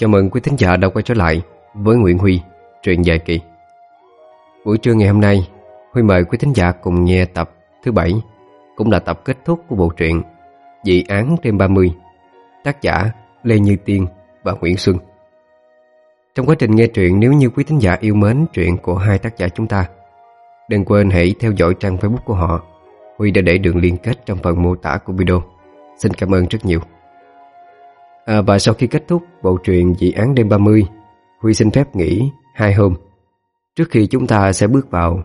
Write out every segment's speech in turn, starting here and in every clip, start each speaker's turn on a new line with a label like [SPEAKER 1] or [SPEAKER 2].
[SPEAKER 1] Chào mừng quý thính giả đã quay trở lại với Nguyễn Huy, truyện dài kỳ. Buổi trưa ngày hôm nay, Huy mời quý thính giả cùng nghe tập thứ bảy, cũng là tập kết thúc của bộ truyện Dị án trên 30, tác giả Lê Như Tiên và Nguyễn Xuân. Trong quá trình nghe truyện, nếu như quý thính giả yêu mến truyện của hai tác giả chúng ta, đừng quên hãy theo dõi trang Facebook của họ. Huy đã để đường liên kết trong phần mô tả của video. Xin cảm ơn rất nhiều. À, và sau khi kết thúc bộ truyện Dị án đêm 30, Huy xin phép nghỉ hai hôm trước khi chúng ta sẽ bước vào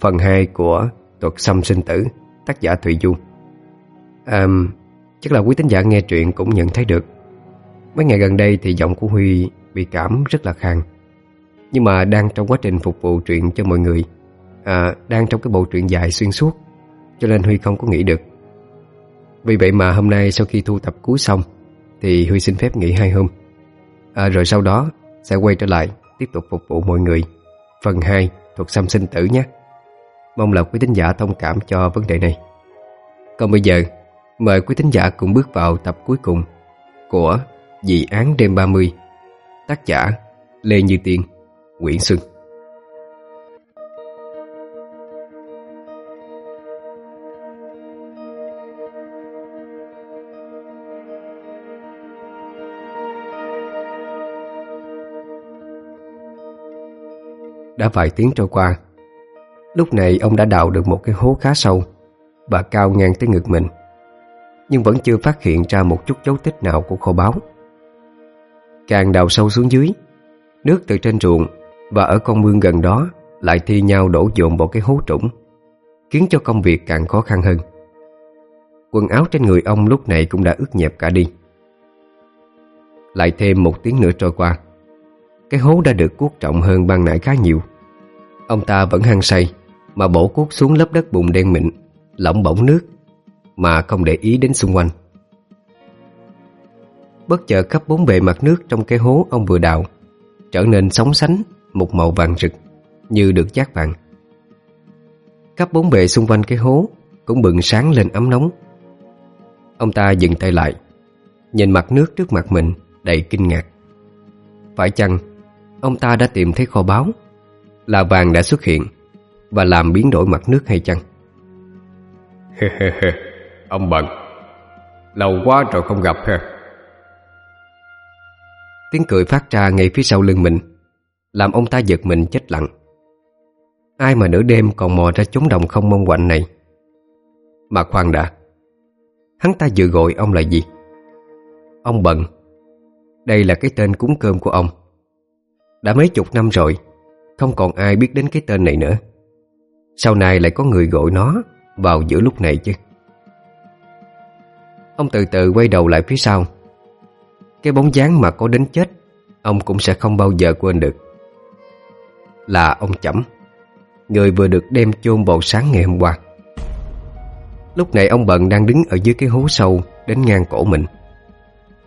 [SPEAKER 1] phần 2 của Tuật Xâm Sinh Tử, tác giả Thụy Du. À, chắc là quý tín giả nghe truyện cũng nhận thấy được. Mấy ngày gần đây thì giọng của Huy bị cảm rất là khang. Nhưng mà đang trong quá trình phục vụ truyện cho mọi người, à, đang trong cái bộ truyện dài xuyên suốt, cho nên Huy không có nghĩ được. Vì vậy mà hôm nay sau khi thu tập cuối xong, thì Huy xin phép nghỉ hai hôm. À, Rồi sau đó sẽ quay trở lại Tiếp tục phục vụ mọi người. Phần 2 thuộc xăm sinh tử nhé. Mong là quý thính giả thông cảm cho vấn đề này. Còn bây giờ Mời quý thính giả cùng bước vào tập cuối cùng Của Dị án đêm 30 Tác giả Lê Như Tiên Nguyễn Xuân. Đã vài tiếng trôi qua. Lúc này ông đã đào được một cái hố khá sâu Và cao ngang tới ngực mình, Nhưng vẫn chưa phát hiện ra một chút dấu tích nào của kho báu. Càng đào sâu xuống dưới, Nước từ trên ruộng Và ở con mương gần đó Lại thi nhau đổ dồn vào cái hố trũng, Khiến cho công việc càng khó khăn hơn. Quần áo trên người ông lúc này cũng đã ướt nhẹp cả đi. Lại thêm một tiếng nữa trôi qua, cái hố đã được cuốc trọng hơn ban nãy khá nhiều. Ông ta vẫn hăng say, Mà bổ cuốc xuống lớp đất bùn đen mịn, Lỏng bỏng nước, Mà không để ý đến xung quanh. Bất chợt khắp bốn bề mặt nước trong cái hố ông vừa đào, Trở nên sóng sánh, Một màu vàng rực, Như được giác vàng. Khắp bốn bề xung quanh cái hố Cũng bừng sáng lên ấm nóng. Ông ta dừng tay lại, Nhìn mặt nước trước mặt mình Đầy kinh ngạc. Phải chăng Ông ta đã tìm thấy kho báu? Là vàng đã xuất hiện Và làm biến đổi mặt nước hay chăng?
[SPEAKER 2] Ông bận. Lâu quá rồi không gặp ha.
[SPEAKER 1] Tiếng cười phát ra ngay phía sau lưng mình Làm ông ta giật mình chết lặng. Ai mà nửa đêm còn mò ra chốn đồng không mong quạnh này? Mà khoan đã Hắn ta vừa gọi ông là gì? Ông bận. Đây là cái tên cúng cơm của ông. Đã mấy chục năm rồi không còn ai biết đến cái tên này nữa. Sau này lại có người gọi nó Vào giữa lúc này chứ. Ông từ từ quay đầu lại phía sau. Cái bóng dáng mà có đến chết, Ông cũng sẽ không bao giờ quên được. Là ông Chẩm, Người vừa được đem chôn vào sáng ngày hôm qua. Lúc này ông Bận đang đứng ở dưới cái hố sâu Đến ngang cổ mình.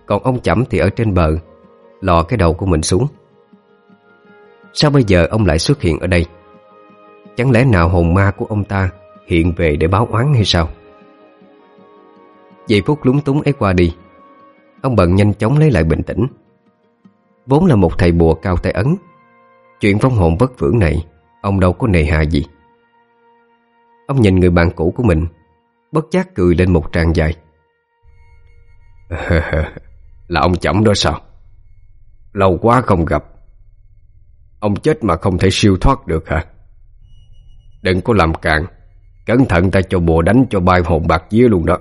[SPEAKER 1] Còn ông Chẩm thì ở trên bờ, Lò cái đầu của mình xuống. Sao bây giờ ông lại xuất hiện ở đây? Chẳng lẽ nào hồn ma của ông ta Hiện về để báo oán hay sao? Giây phút lúng túng ấy qua đi. Ông bận nhanh chóng lấy lại bình tĩnh. Vốn là một thầy bùa cao tay ấn. Chuyện vong hồn vất vưởng này, Ông đâu có nề hà gì. Ông nhìn người bạn cũ của mình, Bất giác cười lên một tràng dài.
[SPEAKER 2] Là ông chậm đó sao? Lâu quá không gặp. Ông chết mà không thể siêu thoát được hả? Đừng có làm càng Cẩn thận ta cho bùa đánh cho bay hồn bạc dưới luôn đó.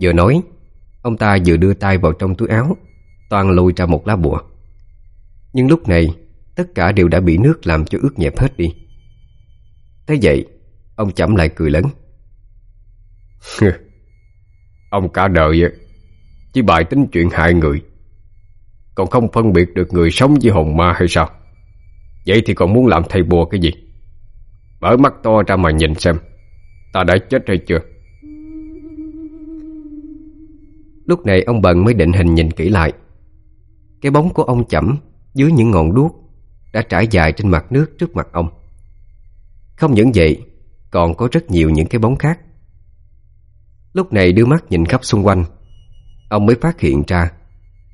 [SPEAKER 1] Vừa nói, Ông ta vừa đưa tay vào trong túi áo Toàn lôi ra một lá bùa. Nhưng lúc này, Tất cả đều đã bị nước làm cho ướt nhẹp hết đi. Thế vậy, Ông chậm lại cười lớn.
[SPEAKER 2] Ông cả đời Chỉ bài tính chuyện hại người còn không phân biệt được người sống với hồn ma hay sao? Vậy thì còn muốn làm thầy bùa cái gì? Mở mắt to ra mà nhìn xem. Ta đã chết hay chưa?
[SPEAKER 1] Lúc này ông Bần mới định hình nhìn kỹ lại. Cái bóng của ông chẩm Dưới những ngọn đuốc Đã trải dài trên mặt nước trước mặt ông. Không những vậy, Còn có rất nhiều những cái bóng khác. Lúc này đưa mắt nhìn khắp xung quanh, Ông mới phát hiện ra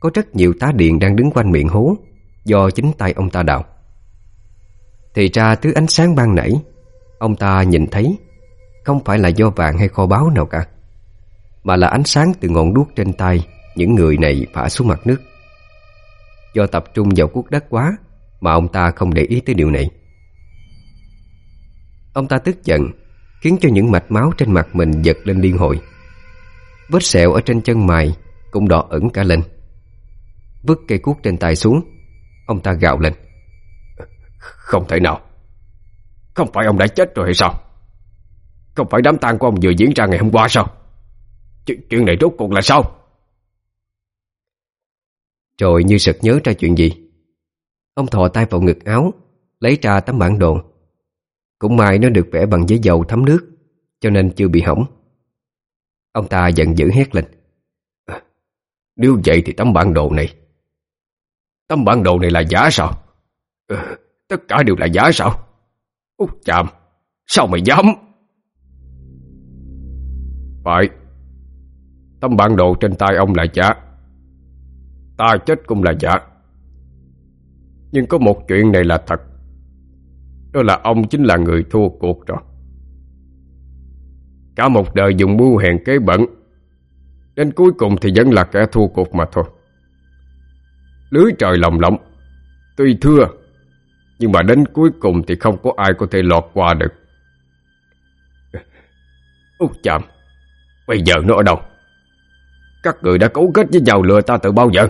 [SPEAKER 1] có rất nhiều tá điện đang đứng quanh miệng hố, Do chính tay ông ta đào. Thì ra thứ ánh sáng ban nãy, Ông ta nhìn thấy, Không phải là do vàng hay kho báu nào cả, Mà là ánh sáng từ ngọn đuốc trên tay Những người này phả xuống mặt nước. Do tập trung vào cuốc đất quá Mà ông ta không để ý tới điều này. Ông ta tức giận, Khiến cho những mạch máu trên mặt mình giật lên liên hồi. Vết sẹo ở trên chân mày Cũng đỏ ẩn cả lên. Vứt cây cuốc trên tay xuống. Ông ta gào lên.
[SPEAKER 2] Không thể nào. Không phải ông đã chết rồi hay sao? Không phải đám tang của ông vừa diễn ra ngày hôm qua sao? Chuyện này rốt cuộc là sao?
[SPEAKER 1] Rồi như sực nhớ ra chuyện gì? Ông thò tay vào ngực áo Lấy ra tấm bản đồ. Cũng may nó được vẽ bằng giấy dầu thấm nước Cho nên chưa bị hỏng. Ông ta giận dữ hét lên.
[SPEAKER 2] Nếu vậy thì tấm bản đồ này Tấm bản đồ này là giả sao? Ừ, Tất cả đều là giả sao? Út chạm Sao mày dám? Phải. Tấm bản đồ trên tay ông là giả. Ta chết cũng là giả. Nhưng có một chuyện này là thật. Đó là ông chính là người thua cuộc rồi. Cả một đời dùng mưu hèn kế bẩn. Đến cuối cùng thì vẫn là kẻ thua cuộc mà thôi. Lưới trời lồng lộng. Tuy thưa, Nhưng mà đến cuối cùng thì không có ai có thể lọt qua được. Út chạm Bây giờ nó ở đâu? Các người đã cấu kết với nhau lừa ta từ bao giờ?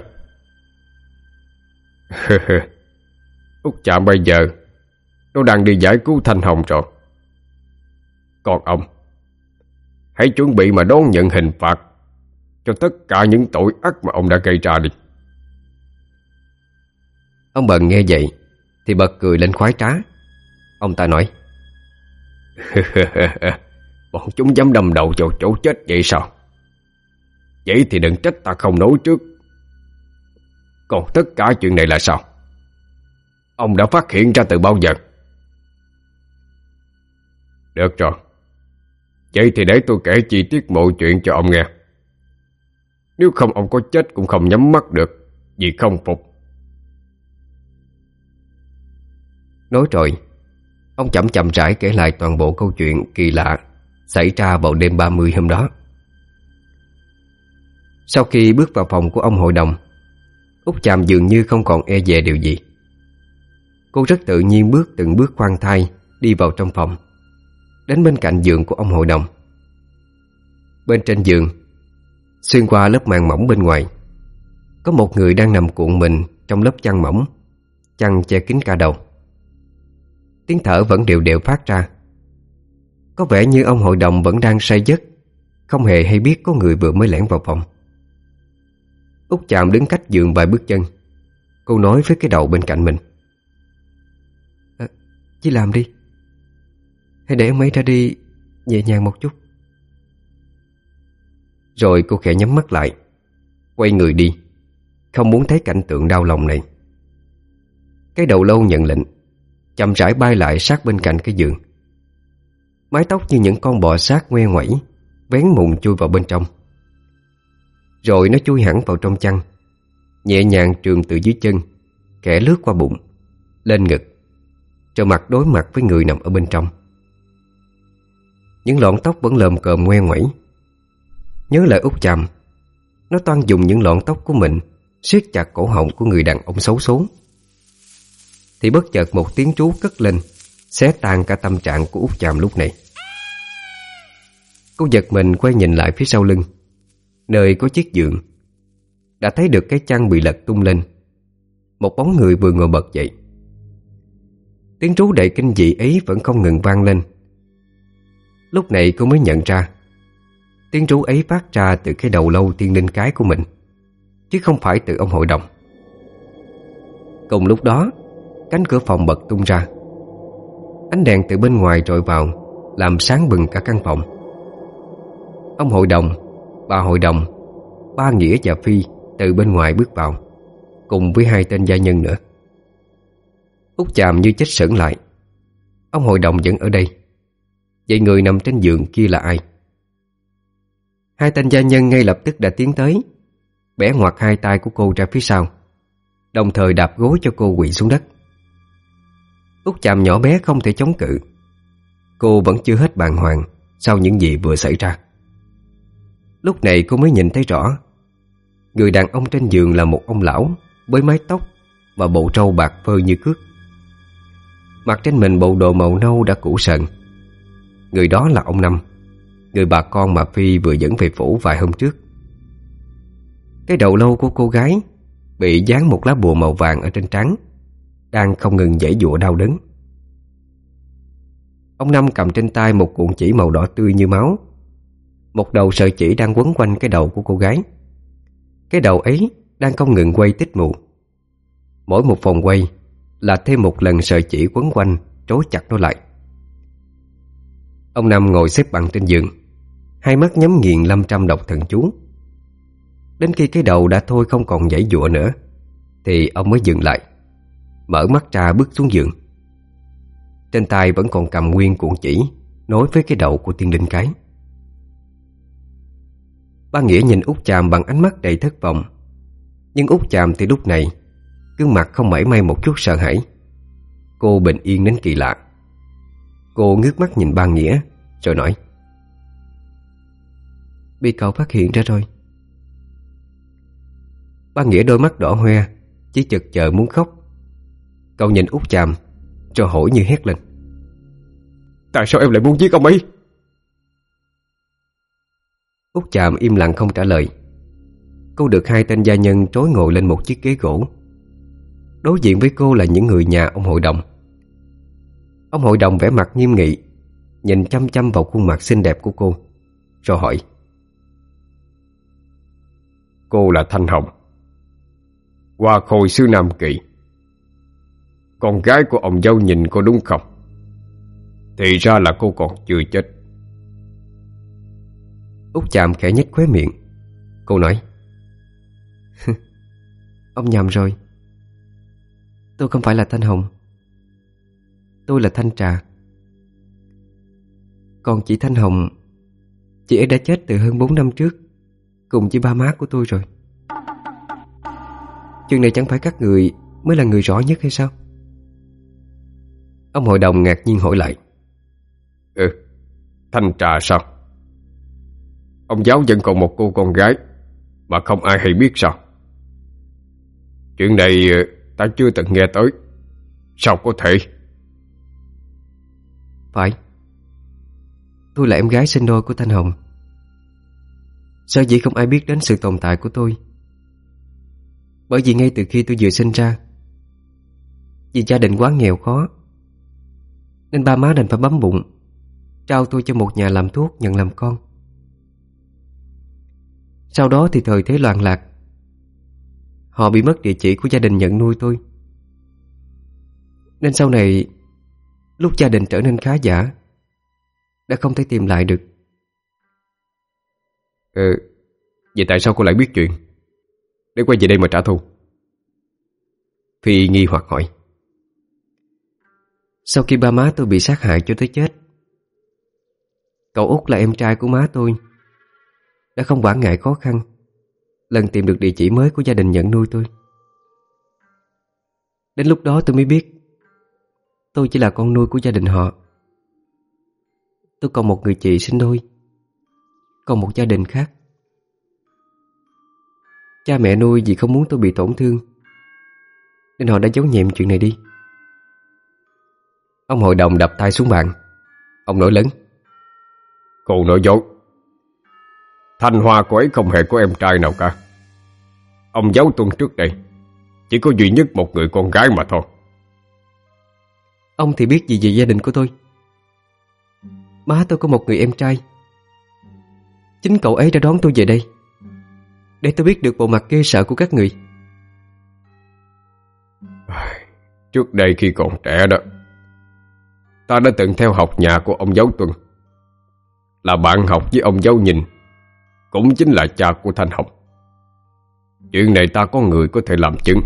[SPEAKER 2] Út chạm bây giờ Nó đang đi giải cứu Thanh Hồng rồi. Còn ông, Hãy chuẩn bị mà đón nhận hình phạt Cho tất cả những tội ác mà ông đã gây ra đi.
[SPEAKER 1] Ông bần nghe vậy Thì bật cười lên khoái trá. Ông ta nói,
[SPEAKER 2] Bọn chúng dám đâm đầu vào chỗ chết vậy sao? Vậy thì đừng trách ta không nói trước. Còn tất cả chuyện này là sao? Ông đã phát hiện ra từ bao giờ? Được rồi. Vậy thì để tôi kể chi tiết mọi chuyện cho ông nghe. Nếu không ông có chết cũng không nhắm mắt được Vì không phục.
[SPEAKER 1] Nói rồi, Ông chậm chậm rãi kể lại toàn bộ câu chuyện kỳ lạ Xảy ra vào đêm 30 hôm đó. Sau khi bước vào phòng của ông hội đồng Út chàm dường như không còn e dè điều gì. Cô rất tự nhiên bước từng bước khoan thai Đi vào trong phòng, Đến bên cạnh giường của ông hội đồng. Bên trên giường, Xuyên qua lớp màn mỏng bên ngoài, Có một người đang nằm cuộn mình Trong lớp chăn mỏng, Chăn che kín cả đầu. Tiếng thở vẫn đều đều phát ra. Có vẻ như ông hội đồng vẫn đang say giấc Không hề hay biết có người vừa mới lẻn vào phòng. Út chạm đứng cách giường vài bước chân Cô nói với cái đầu bên cạnh mình. Ờ, à, Chỉ làm đi Hãy để mấy ra đi Nhẹ nhàng một chút. Rồi cô khẽ nhắm mắt lại Quay người đi Không muốn thấy cảnh tượng đau lòng này. Cái đầu lâu nhận lệnh Chậm rãi bay lại sát bên cạnh cái giường. Mái tóc như những con bò sát ngoe ngoẩy, Vén mùng chui vào bên trong. Rồi nó chui hẳn vào trong chăn, Nhẹ nhàng trường từ dưới chân Kẻ lướt qua bụng, Lên ngực, cho mặt đối mặt với người nằm ở bên trong. Những lọn tóc vẫn lờm cờm ngoe ngoẩy. Nhớ lại út chàm, Nó toan dùng những lọn tóc của mình siết chặt cổ họng của người đàn ông xấu số thì bất chợt một tiếng chú cất lên, Xé tan cả tâm trạng của út chàm lúc này. Cô giật mình quay nhìn lại phía sau lưng. Nơi có chiếc giường, Đã thấy được cái chăn bị lật tung lên. Một bóng người vừa ngồi bật dậy. Tiếng trú đầy kinh dị ấy vẫn không ngừng vang lên. Lúc này cô mới nhận ra, Tiếng trú ấy phát ra từ cái đầu lâu tiên linh cái của mình, Chứ không phải từ ông hội đồng. Cùng lúc đó Cánh cửa phòng bật tung ra. Ánh đèn từ bên ngoài rọi vào, Làm sáng bừng cả căn phòng. Ông hội đồng, Bà hội đồng, Ba Nghĩa và Phi từ bên ngoài bước vào, Cùng với hai tên gia nhân nữa. Út chàm như chết sững lại. Ông hội đồng vẫn ở đây. Vậy người nằm trên giường kia là ai? Hai tên gia nhân ngay lập tức đã tiến tới, Bẻ ngoặt hai tay của cô ra phía sau, Đồng thời đạp gối cho cô quỳ xuống đất. Út chạm nhỏ bé không thể chống cự. Cô vẫn chưa hết bàng hoàng Sau những gì vừa xảy ra. Lúc này cô mới nhìn thấy rõ, Người đàn ông trên giường là một ông lão Với mái tóc Và bộ trâu bạc phơ như cước. Mặc trên mình bộ đồ màu nâu đã cũ sần Người đó là ông Năm, Người bà con mà Phi vừa dẫn về phủ vài hôm trước. Cái đầu lâu của cô gái Bị dán một lá bùa màu vàng ở trên trắng đang không ngừng dãy dụa đau đớn. Ông Năm cầm trên tay một cuộn chỉ màu đỏ tươi như máu. Một đầu sợi chỉ đang quấn quanh cái đầu của cô gái. Cái đầu ấy đang không ngừng quay tích mù. Mỗi một vòng quay Là thêm một lần sợi chỉ quấn quanh, trói chặt nó lại. Ông Năm ngồi xếp bằng trên giường, Hai mắt nhắm nghiền lâm trăm độc thần chú. Đến khi cái đầu đã thôi không còn dãy dụa nữa, Thì ông mới dừng lại. Mở mắt ra bước xuống giường. Trên tay vẫn còn cầm nguyên cuộn chỉ, Nối với cái đầu của tiên linh cái. Ba Nghĩa nhìn út chàm bằng ánh mắt đầy thất vọng. Nhưng út chàm thì lúc này, Gương mặt không mảy may một chút sợ hãi. Cô bình yên đến kỳ lạ. Cô ngước mắt nhìn ba Nghĩa, Rồi nói, Bị cậu phát hiện ra rồi. Ba Nghĩa đôi mắt đỏ hoe, Chỉ chực chờ muốn khóc. Cậu nhìn út chàm Cho hỏi như hét lên.
[SPEAKER 2] Tại sao em lại muốn giết ông ấy?
[SPEAKER 1] Út chàm im lặng không trả lời. Cô được hai tên gia nhân trối ngồi lên một chiếc ghế gỗ. Đối diện với cô là những người nhà ông hội đồng. Ông hội đồng vẻ mặt nghiêm nghị Nhìn chăm chăm vào khuôn mặt xinh đẹp của cô Rồi hỏi.
[SPEAKER 2] Cô là Thanh Hồng Hoa khôi xứ Nam Kỳ con gái của ông dâu nhìn cô đúng không? Thì ra là cô còn chưa chết.
[SPEAKER 1] Út chạm khẽ nhếch khóe miệng. Cô nói, Ông nhầm rồi. Tôi không phải là Thanh Hồng. Tôi là Thanh Trà. Còn chị Thanh Hồng, Chị ấy đã chết từ hơn 4 năm trước, Cùng với ba má của tôi rồi. Chuyện này chẳng phải các người Mới là người rõ nhất hay sao? Ông hội đồng ngạc nhiên hỏi lại.
[SPEAKER 2] Ừ Thanh trà sao? Ông giáo vẫn còn một cô con gái Mà không ai hay biết sao? Chuyện này ờ, ta chưa từng nghe tới. Sao có thể?
[SPEAKER 1] Phải. Tôi là em gái sinh đôi của Thanh Hồng. Sao dĩ không ai biết đến sự tồn tại của tôi? Bởi vì ngay từ khi tôi vừa sinh ra Vì gia đình quá nghèo khó nên ba má đành phải bấm bụng, Trao tôi cho một nhà làm thuốc nhận làm con. Sau đó thì thời thế loạn lạc, Họ bị mất địa chỉ của gia đình nhận nuôi tôi. Nên sau này, Lúc gia đình trở nên khá giả, Đã không thể tìm lại được.
[SPEAKER 2] Ừ Vậy tại sao cô lại biết chuyện? Để quay về đây mà trả thù.
[SPEAKER 1] Phi nghi hoặc hỏi. Sau khi ba má tôi bị sát hại cho tới chết, Cậu út là em trai của má tôi, Đã không quản ngại khó khăn, Lần tìm được địa chỉ mới của gia đình nhận nuôi tôi. Đến lúc đó tôi mới biết, Tôi chỉ là con nuôi của gia đình họ. Tôi còn một người chị sinh đôi, Còn một gia đình khác. Cha mẹ nuôi vì không muốn tôi bị tổn thương, Nên họ đã giấu nhẹm chuyện này đi. Ông hội đồng đập tay xuống bàn. Ông nổi lớn.
[SPEAKER 2] Cô nói dối. Thanh Hoa cô ấy không hề có em trai nào cả. Ông giáo tuân trước đây. Chỉ có duy nhất một người con gái mà thôi.
[SPEAKER 1] Ông thì biết gì về gia đình của tôi? Má tôi có một người em trai. Chính cậu ấy đã đón tôi về đây. Để tôi biết được bộ mặt ghê sợ của các người.
[SPEAKER 2] Trước đây khi còn trẻ đó Ta đã từng theo học nhà của ông giáo tuân. Là bạn học với ông giáo nhìn, Cũng chính là cha của Thanh Học Chuyện này ta có người có thể làm chứng.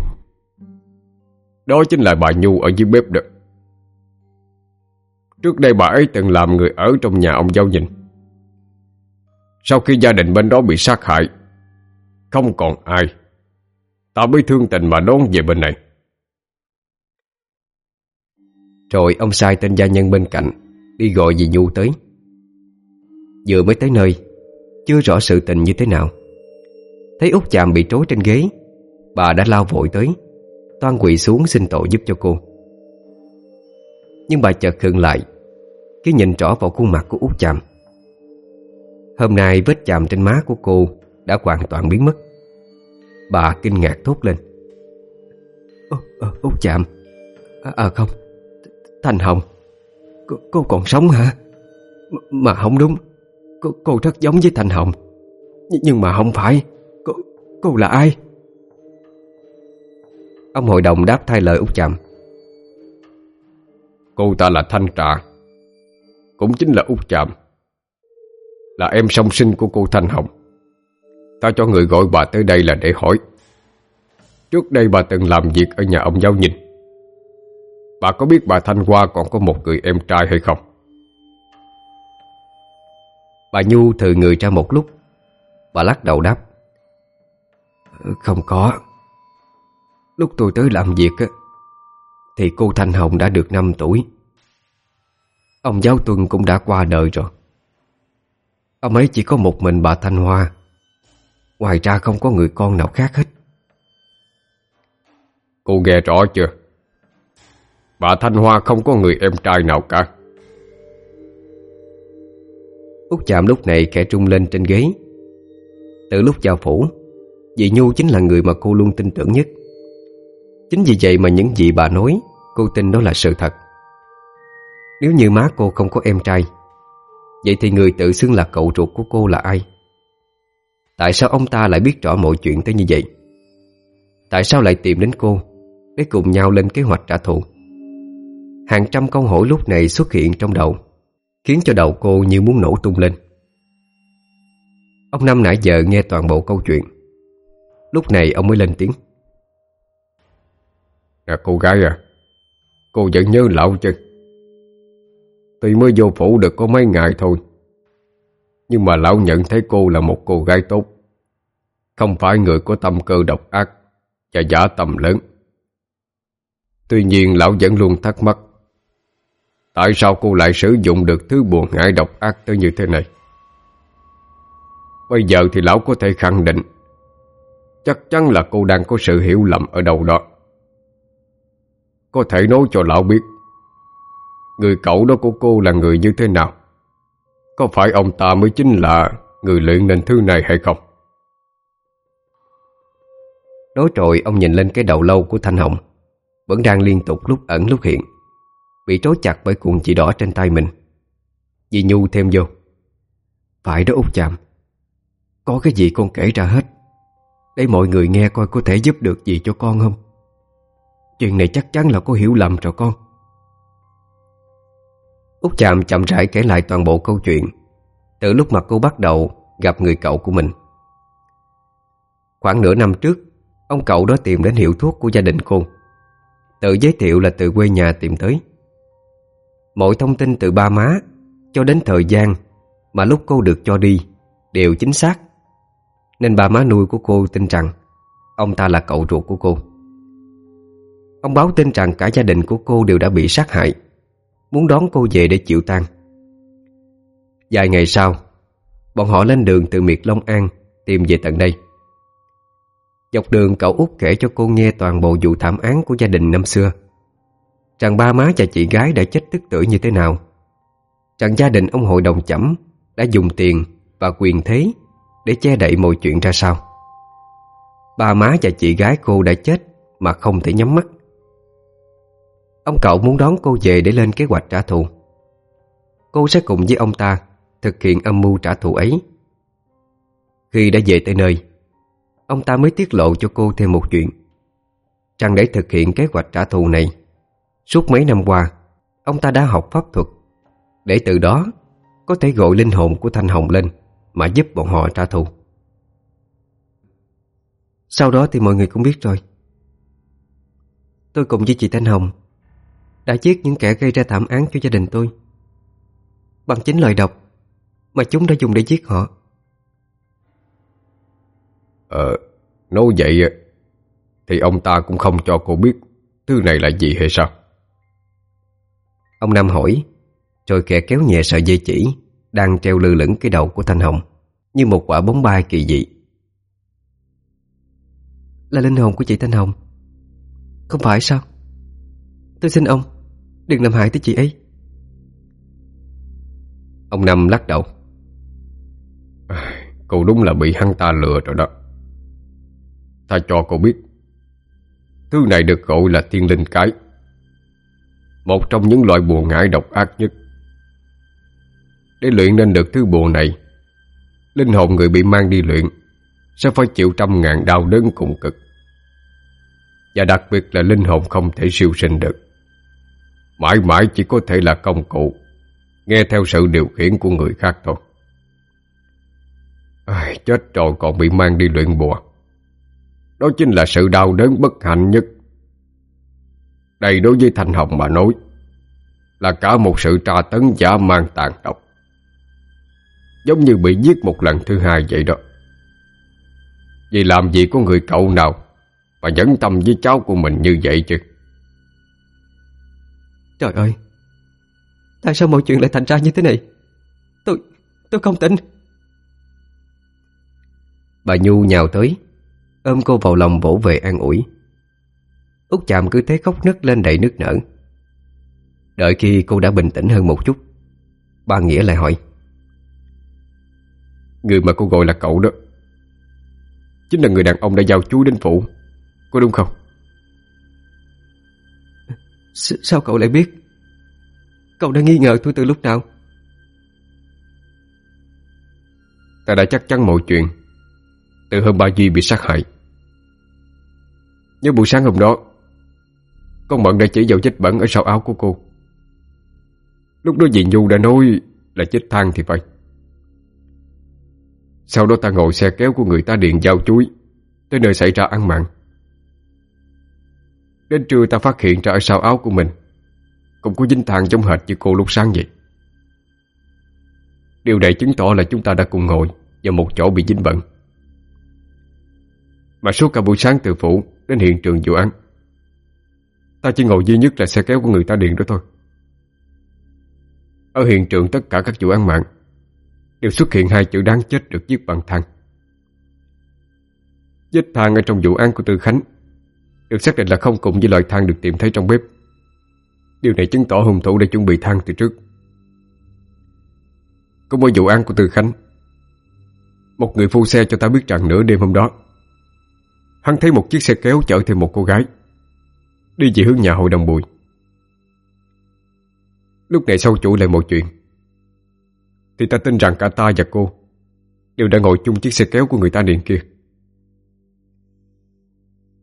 [SPEAKER 2] Đó chính là bà Nhu ở dưới bếp đó. Trước đây bà ấy từng làm người ở trong nhà ông Giao Nhìn. Sau khi gia đình bên đó bị sát hại, Không còn ai. Ta mới thương tình mà đón về bên này.
[SPEAKER 1] Rồi ông sai tên gia nhân bên cạnh Đi gọi dì Nhu tới. Vừa mới tới nơi Chưa rõ sự tình như thế nào. Thấy út chạm bị trối trên ghế Bà đã lao vội tới Toan quỳ xuống xin tội giúp cho cô. Nhưng bà chợt khựng lại Khi nhìn rõ vào khuôn mặt của út chạm Hôm nay vết chạm trên má của cô Đã hoàn toàn biến mất. Bà kinh ngạc thốt lên. Ờ, út chạm À, à không. Thanh Hồng. Cô, cô còn sống hả? M Mà không đúng. Cô, cô rất giống với Thanh Hồng. Nh Nhưng mà không phải. Cô, cô là ai? Ông hội đồng đáp thay lời Út chạm
[SPEAKER 2] Cô ta là Thanh Trà. Cũng chính là Út chạm Là em song sinh của cô Thanh Hồng. Ta cho người gọi bà tới đây là để hỏi. Trước đây bà từng làm việc ở nhà ông giáo nhìn. Bà có biết bà Thanh Hoa còn có một người em trai hay không?
[SPEAKER 1] Bà Nhu thử người ra một lúc. Bà lắc đầu đáp Không có. Lúc tôi tới làm việc á Thì cô Thanh Hồng đã được 5 tuổi. Ông giáo tuân cũng đã qua đời rồi. Ông ấy chỉ có một mình bà Thanh Hoa. Ngoài ra không có người con nào khác hết.
[SPEAKER 2] Cô nghe rõ chưa? Bà Thanh Hoa không có người em trai nào cả.
[SPEAKER 1] Út chạm lúc này kẻ trung lên trên ghế. Từ lúc vào phủ, Dì Nhu chính là người mà cô luôn tin tưởng nhất. Chính vì vậy mà những gì bà nói, Cô tin đó là sự thật. Nếu như má cô không có em trai, Vậy thì người tự xưng là cậu ruột của cô là ai? Tại sao ông ta lại biết rõ mọi chuyện tới như vậy? Tại sao lại tìm đến cô Để cùng nhau lên kế hoạch trả thù? Hàng trăm câu hỏi lúc này xuất hiện trong đầu, Khiến cho đầu cô như muốn nổ tung lên. Ông Năm nãy giờ nghe toàn bộ câu chuyện. Lúc này ông mới lên tiếng.
[SPEAKER 2] Nè, cô gái à Cô vẫn nhớ lão chứ? Tuy mới vô phủ được có mấy ngày thôi, Nhưng mà lão nhận thấy cô là một cô gái tốt. Không phải người có tâm cơ độc ác Và giả tầm lớn. Tuy nhiên lão vẫn luôn thắc mắc Tại sao cô lại sử dụng được thứ buồn ngại độc ác tới như thế này? Bây giờ thì lão có thể khẳng định, Chắc chắn là cô đang có sự hiểu lầm ở đâu đó. Có thể nói cho lão biết, Người cậu đó của cô là người như thế nào? Có phải ông ta mới chính là Người luyện nên thứ này hay không?
[SPEAKER 1] Nói rồi ông nhìn lên cái đầu lâu của Thanh Hồng, Vẫn đang liên tục lúc ẩn lúc hiện. Bị trói chặt bởi cuộn chỉ đỏ trên tay mình. Dì Nhu thêm vô. Phải đó út chạm Có cái gì con kể ra hết, Để mọi người nghe coi có thể giúp được gì cho con không? Chuyện này chắc chắn là có hiểu lầm rồi con. Út chạm chậm rãi kể lại toàn bộ câu chuyện Từ lúc mà cô bắt đầu gặp người cậu của mình. Khoảng nửa năm trước, Ông cậu đó tìm đến hiệu thuốc của gia đình cô. Tự giới thiệu là từ quê nhà tìm tới. Mọi thông tin từ ba má Cho đến thời gian Mà lúc cô được cho đi Đều chính xác. Nên ba má nuôi của cô tin rằng Ông ta là cậu ruột của cô. Ông báo tin rằng cả gia đình của cô đều đã bị sát hại, Muốn đón cô về để chịu tang. Vài ngày sau, Bọn họ lên đường từ miệt Long An Tìm về tận đây. Dọc đường, cậu út kể cho cô nghe toàn bộ vụ thảm án của gia đình năm xưa. Rằng ba má và chị gái đã chết tức tử như thế nào? Rằng gia đình ông hội đồng chẩm Đã dùng tiền và quyền thế Để che đậy mọi chuyện ra sao? Ba má và chị gái cô đã chết Mà không thể nhắm mắt. Ông cậu muốn đón cô về để lên kế hoạch trả thù. Cô sẽ cùng với ông ta Thực hiện âm mưu trả thù ấy. Khi đã về tới nơi, Ông ta mới tiết lộ cho cô thêm một chuyện. Rằng để thực hiện kế hoạch trả thù này. Suốt mấy năm qua Ông ta đã học pháp thuật. Để từ đó Có thể gọi linh hồn của Thanh Hồng lên Mà giúp bọn họ trả thù. Sau đó thì mọi người cũng biết rồi. Tôi cùng với chị Thanh Hồng Đã giết những kẻ gây ra thảm án cho gia đình tôi. Bằng chính lời độc Mà chúng đã dùng để giết họ.
[SPEAKER 2] Ờ, nói vậy Thì ông ta cũng không cho cô biết Thứ này là gì hay sao?
[SPEAKER 1] Ông Năm hỏi, Rồi kẻ kéo nhẹ sợi dây chỉ Đang treo lư lửng cái đầu của Thanh Hồng, Như một quả bóng bay kỳ dị. Là linh hồn của chị Thanh Hồng. Không phải sao? Tôi xin ông, Đừng làm hại tới chị ấy.
[SPEAKER 2] Ông Năm lắc đầu. À, cô đúng là bị hắn ta lừa rồi đó. Ta cho cô biết, Thứ này được gọi là thiên linh cái. Một trong những loại bùa ngải độc ác nhất. Để luyện nên được thứ bùa này Linh hồn người bị mang đi luyện Sẽ phải chịu trăm ngàn đau đớn cùng cực. Và đặc biệt là linh hồn không thể siêu sinh được. Mãi mãi chỉ có thể là công cụ Nghe theo sự điều khiển của người khác thôi. Ai, Chết rồi còn bị mang đi luyện bùa. Đó chính là sự đau đớn bất hạnh nhất. Đây đối với Thanh Hồng mà nói Là cả một sự tra tấn giả mang tàn độc. Giống như bị giết một lần thứ hai vậy đó. Vì làm gì có người cậu nào Mà nhẫn tâm với cháu của mình như vậy chứ?
[SPEAKER 1] Trời ơi! Tại sao mọi chuyện lại thành ra như thế này? Tôi, tôi không tin. Bà Nhu nhào tới. Ôm cô vào lòng vỗ về an ủi Út chạm cứ thế khóc nức lên đầy nước nở Đợi khi cô đã bình tĩnh hơn một chút Ba Nghĩa lại hỏi
[SPEAKER 2] Người mà cô gọi là cậu đó Chính là người đàn ông đã giao chú đến phủ Có đúng không?
[SPEAKER 1] S sao cậu lại biết? Cậu đã nghi ngờ tôi từ lúc nào?
[SPEAKER 2] Ta đã chắc chắn mọi chuyện Từ hôm ba Duy bị sát hại Nhớ buổi sáng hôm đó con Mận đã chỉ vào vết bẩn ở sau áo của cô. Lúc đó dì Nhu đã nói là chết than thì phải. Sau đó ta ngồi xe kéo của người ta điện giao chuối, Tới nơi xảy ra ăn mặn Đến trưa ta phát hiện ra ở sau áo của mình, Cũng có dính than giống hệt như cô lúc sáng vậy. Điều này chứng tỏ là chúng ta đã cùng ngồi Vào một chỗ bị dính bẩn. Mà suốt cả buổi sáng từ phủ Đến hiện trường vụ án Ta chỉ ngồi duy nhất là xe kéo của người ta điện đó thôi. Ở hiện trường tất cả các vụ án mạng Đều xuất hiện hai chữ đáng chết được giết bằng than. Vết than ở trong vụ án của Tư Khánh Được xác định là không cùng với loại than được tìm thấy trong bếp. Điều này chứng tỏ hung thủ đã chuẩn bị than từ trước. Có một vụ án của Tư Khánh, Một người phu xe cho ta biết rằng nửa đêm hôm đó, Hắn thấy một chiếc xe kéo chở thêm một cô gái. Đi về hướng nhà hội đồng bùi. Lúc này sau chủ lại một chuyện. Thì ta tin rằng cả ta và cô Đều đã ngồi chung chiếc xe kéo của người ta điện kia.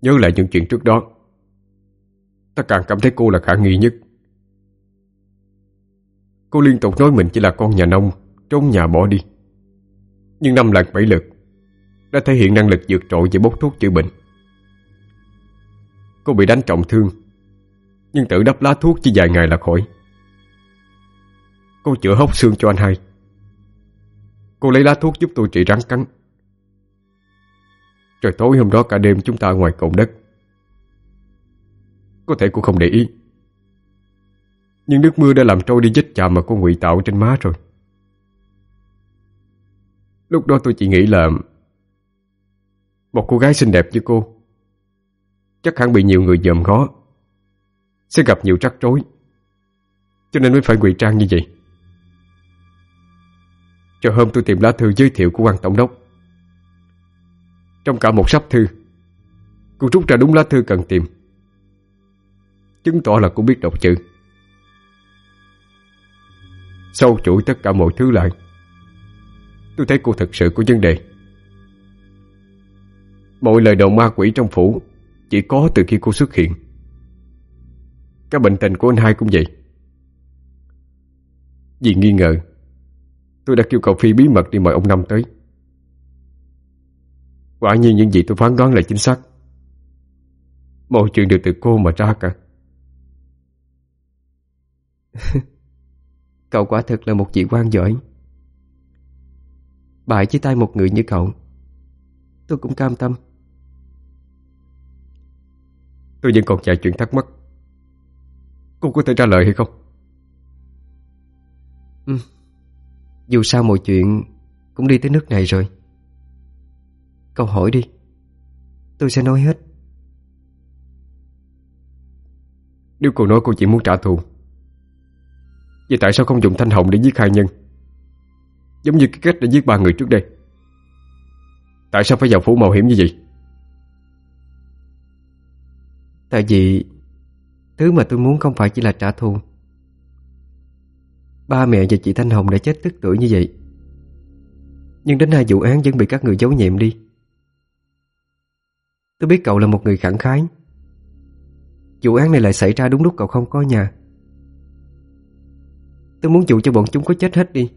[SPEAKER 2] Nhớ lại những chuyện trước đó, Ta càng cảm thấy cô là khả nghi nhất. Cô liên tục nói mình chỉ là con nhà nông, Trốn nhà bỏ đi. Nhưng năm lần bảy lượt Đã thể hiện năng lực vượt trội về bốc thuốc chữa bệnh. Cô bị đánh trọng thương. Nhưng tự đắp lá thuốc chỉ vài ngày là khỏi. Cô chữa hốc xương cho anh hai. Cô lấy lá thuốc giúp tôi trị rắn cắn. Trời tối hôm đó cả đêm chúng ta ngoài cổng đất. Có thể cô không để ý. Nhưng nước mưa đã làm trôi đi vết chạm mà cô ngụy tạo trên má rồi. Lúc đó tôi chỉ nghĩ là Một cô gái xinh đẹp như cô. Chắc hẳn bị nhiều người dòm ngó. Sẽ gặp nhiều rắc rối. Cho nên mới phải ngụy trang như vậy. Cho hôm tôi tìm lá thư giới thiệu của quan tổng đốc. Trong cả một sắp thư, Cô rút ra đúng lá thư cần tìm. Chứng tỏ là cô biết đọc chữ. Sâu chuỗi tất cả mọi thứ lại, Tôi thấy cô thật sự có vấn đề. Mọi lời đầu ma quỷ trong phủ chỉ có từ khi cô xuất hiện. Cái bệnh tình của anh hai cũng vậy. Vì nghi ngờ, Tôi đã kêu cậu Phi bí mật đi mời ông Năm tới. Quả nhiên những gì tôi phán đoán là chính xác. Mọi chuyện đều từ cô mà ra cả.
[SPEAKER 1] Cậu quả thực là một vị quan giỏi. Bại chỉ tay một người như cậu. Tôi cũng cam tâm.
[SPEAKER 2] Tôi vẫn còn vài chuyện thắc mắc. Cô có thể trả lời hay không?
[SPEAKER 1] Ừ. Dù sao mọi chuyện Cũng đi tới nước này rồi. Câu hỏi đi. Tôi sẽ nói hết.
[SPEAKER 2] Nếu cô nói cô chỉ muốn trả thù Vậy tại sao không dùng thanh hồng để giết hai nhân? Giống như cái cách để giết ba người trước đây. Tại sao phải vào phủ mạo hiểm như vậy
[SPEAKER 1] Tại vì Thứ mà tôi muốn không phải chỉ là trả thù. Ba mẹ và chị Thanh Hồng đã chết tức tuổi như vậy. Nhưng đến nay vụ án vẫn bị các người giấu nhiệm đi. Tôi biết cậu là một người khẳng khái. Vụ án này lại xảy ra đúng lúc cậu không có nhà. Tôi muốn dụ cho bọn chúng có chết hết đi.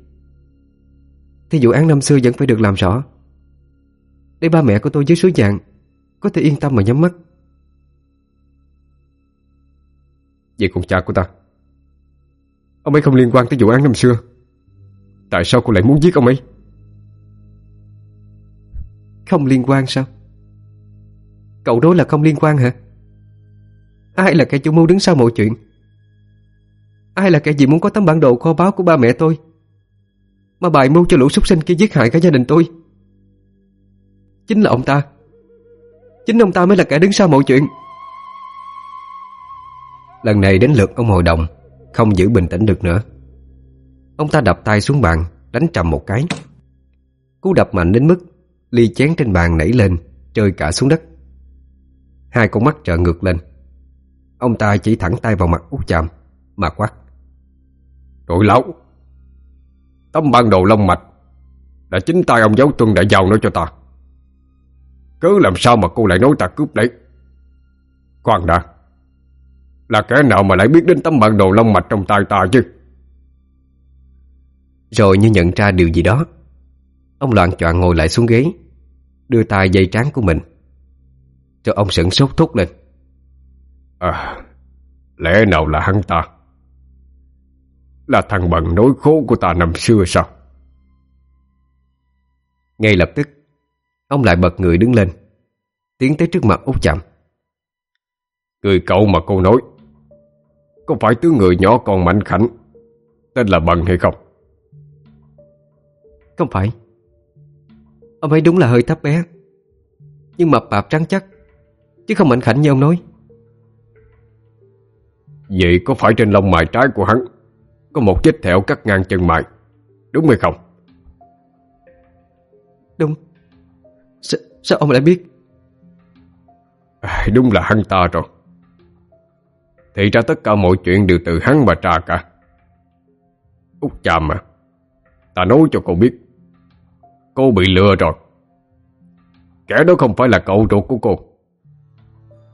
[SPEAKER 1] Thì vụ án năm xưa vẫn phải được làm rõ. Để ba mẹ của tôi dưới số dạng Có thể yên tâm mà nhắm mắt.
[SPEAKER 2] Về con cha của ta. Ông ấy không liên quan tới vụ án năm xưa. Tại sao cô lại muốn giết ông ấy?
[SPEAKER 1] Không liên quan sao? Cậu nói là không liên quan hả? Ai là kẻ chủ mưu đứng sau mọi chuyện? Ai là kẻ gì muốn có tấm bản đồ kho báu của ba mẹ tôi Mà bài mưu cho lũ súc sinh kia giết hại cả gia đình tôi? Chính là ông ta. Chính ông ta mới là kẻ đứng sau mọi chuyện. Lần này đến lượt ông hội đồng, Không giữ bình tĩnh được nữa. Ông ta đập tay xuống bàn, Đánh trầm một cái. Cú đập mạnh đến mức Ly chén trên bàn nảy lên, Rơi cả xuống đất. Hai con mắt trợ ngược lên. Ông ta chỉ thẳng tay vào mặt út chàm, Mà quát.
[SPEAKER 2] Đội lão, Tấm ban đồ lông mạch Là chính tay ông giáo tuân đã giao nó cho ta. Cứ làm sao mà cô lại nói ta cướp đấy? Khoan đã. Là kẻ nào mà lại biết đến tấm bản đồ lông mạch trong tay ta chứ?
[SPEAKER 1] Rồi như nhận ra điều gì đó Ông loạn choạng ngồi lại xuống ghế Đưa tay dây trán của mình. Rồi ông sửng sốt thốt lên.
[SPEAKER 2] À Lẽ nào là hắn ta? Là thằng bằng nối khố của ta năm xưa sao?
[SPEAKER 1] Ngay lập tức Ông lại bật người đứng lên Tiến tới trước mặt út chậm
[SPEAKER 2] Người cậu mà cô nói Có phải tướng người nhỏ còn mạnh khảnh Tên là Bằng hay không?
[SPEAKER 1] Không phải. Ông ấy đúng là hơi thấp bé. Nhưng mập bạp trắng chắc Chứ không mạnh khảnh như ông nói.
[SPEAKER 2] Vậy có phải trên lông mày trái của hắn Có một vết thẹo cắt ngang chân mày Đúng hay không?
[SPEAKER 1] Đúng. Sa Sao ông lại biết?
[SPEAKER 2] À, Đúng là hắn ta rồi thì ra tất cả mọi chuyện đều từ hắn mà ra cả. Út chàm mà, Ta nói cho cô biết, Cô bị lừa rồi. Kẻ đó không phải là cậu ruột của cô,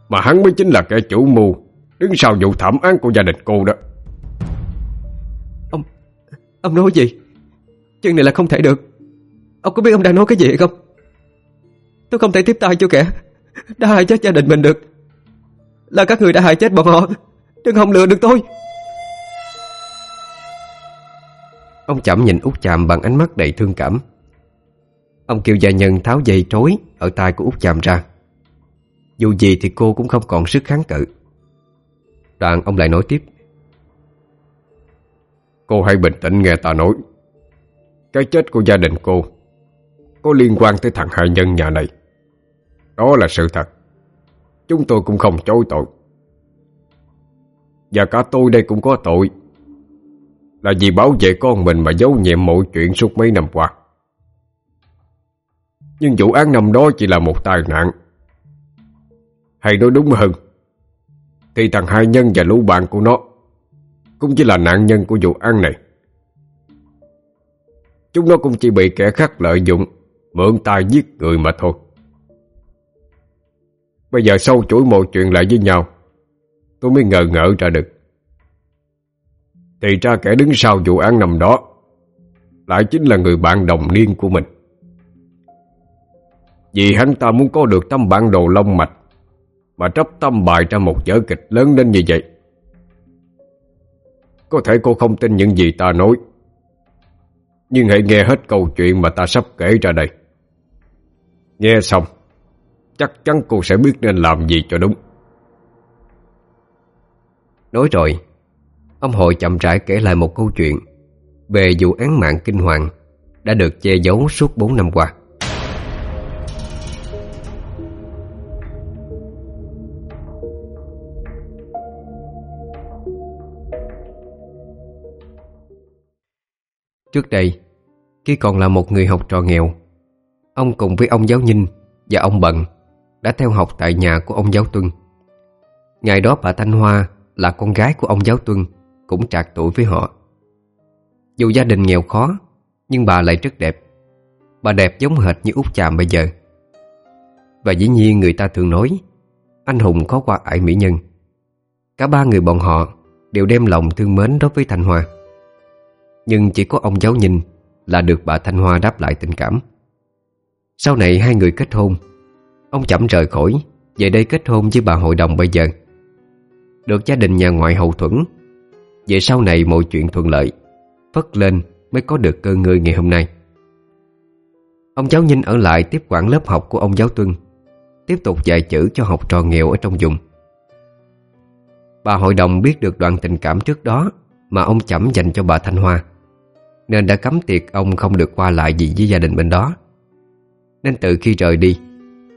[SPEAKER 2] Mà hắn mới chính là kẻ chủ mưu Đứng sau vụ thảm án của gia đình cô đó.
[SPEAKER 1] Ông Ông nói gì? Chuyện này là không thể được. Ông có biết ông đang nói cái gì không? Tôi không thể tiếp tay cho kẻ Đã hại chết gia đình mình được. Là các người đã hại chết bọn họ. Đừng hòng lừa được tôi. Ông chậm nhìn út chạm bằng ánh mắt đầy thương cảm. Ông kêu gia nhân tháo dây trối Ở tay của út chạm ra. Dù gì thì cô cũng không còn sức kháng cự. Đoạn ông lại nói tiếp.
[SPEAKER 2] Cô hãy bình tĩnh nghe ta nói. Cái chết của gia đình cô Có liên quan tới thằng hại nhân nhà này. Đó là sự thật. Chúng tôi cũng không chối tội. Và cả tôi đây cũng có tội. Là vì bảo vệ con mình mà giấu nhiệm mọi chuyện suốt mấy năm qua. Nhưng vụ án năm đó chỉ là một tai nạn. Hay nói đúng hơn, thì thằng hai nhân và lũ bạn của nó Cũng chỉ là nạn nhân của vụ án này. Chúng nó cũng chỉ bị kẻ khác lợi dụng, Mượn tài giết người mà thôi. Bây giờ sâu chuỗi mọi chuyện lại với nhau. Tôi mới ngờ ngỡ ra được. Thì ra kẻ đứng sau vụ án năm đó Lại chính là người bạn đồng niên của mình. Vì hắn ta muốn có được tấm bản đồ long mạch mà tróc tâm bài ra một vở kịch lớn đến như vậy. Có thể cô không tin những gì ta nói, Nhưng hãy nghe hết câu chuyện mà ta sắp kể ra đây. Nghe xong Chắc chắn cô sẽ biết nên làm gì cho đúng.
[SPEAKER 1] Nói rồi, Ông hội chậm rãi kể lại một câu chuyện Về vụ án mạng kinh hoàng Đã được che giấu suốt 4 năm qua. Trước đây, Khi còn là một người học trò nghèo, Ông cùng với ông giáo Ninh Và ông Bận đã theo học tại nhà của ông giáo Tuân. Ngày đó bà Thanh Hoa Là con gái của ông giáo Tuân, Cũng trạc tuổi với họ. Dù gia đình nghèo khó, Nhưng bà lại rất đẹp. Bà đẹp giống hệt như út chàm bây giờ. Và dĩ nhiên người ta thường nói, Anh hùng có qua ải mỹ nhân. Cả ba người bọn họ Đều đem lòng thương mến đối với Thanh Hoa. Nhưng chỉ có ông giáo nhìn Là được bà Thanh Hoa đáp lại tình cảm. Sau này hai người kết hôn Ông chậm rời khỏi, Về đây kết hôn với bà hội đồng bây giờ. Được gia đình nhà ngoại hậu thuẫn, Về sau này mọi chuyện thuận lợi, Phất lên mới có được cơ ngơi ngày hôm nay. Ông giáo Ninh ở lại tiếp quản lớp học của ông giáo Tuân, Tiếp tục dạy chữ cho học trò nghèo ở trong vùng. Bà hội đồng biết được đoạn tình cảm trước đó Mà ông chậm dành cho bà Thanh Hoa, nên đã cấm tiệc ông không được qua lại gì với gia đình bên đó. Nên từ khi rời đi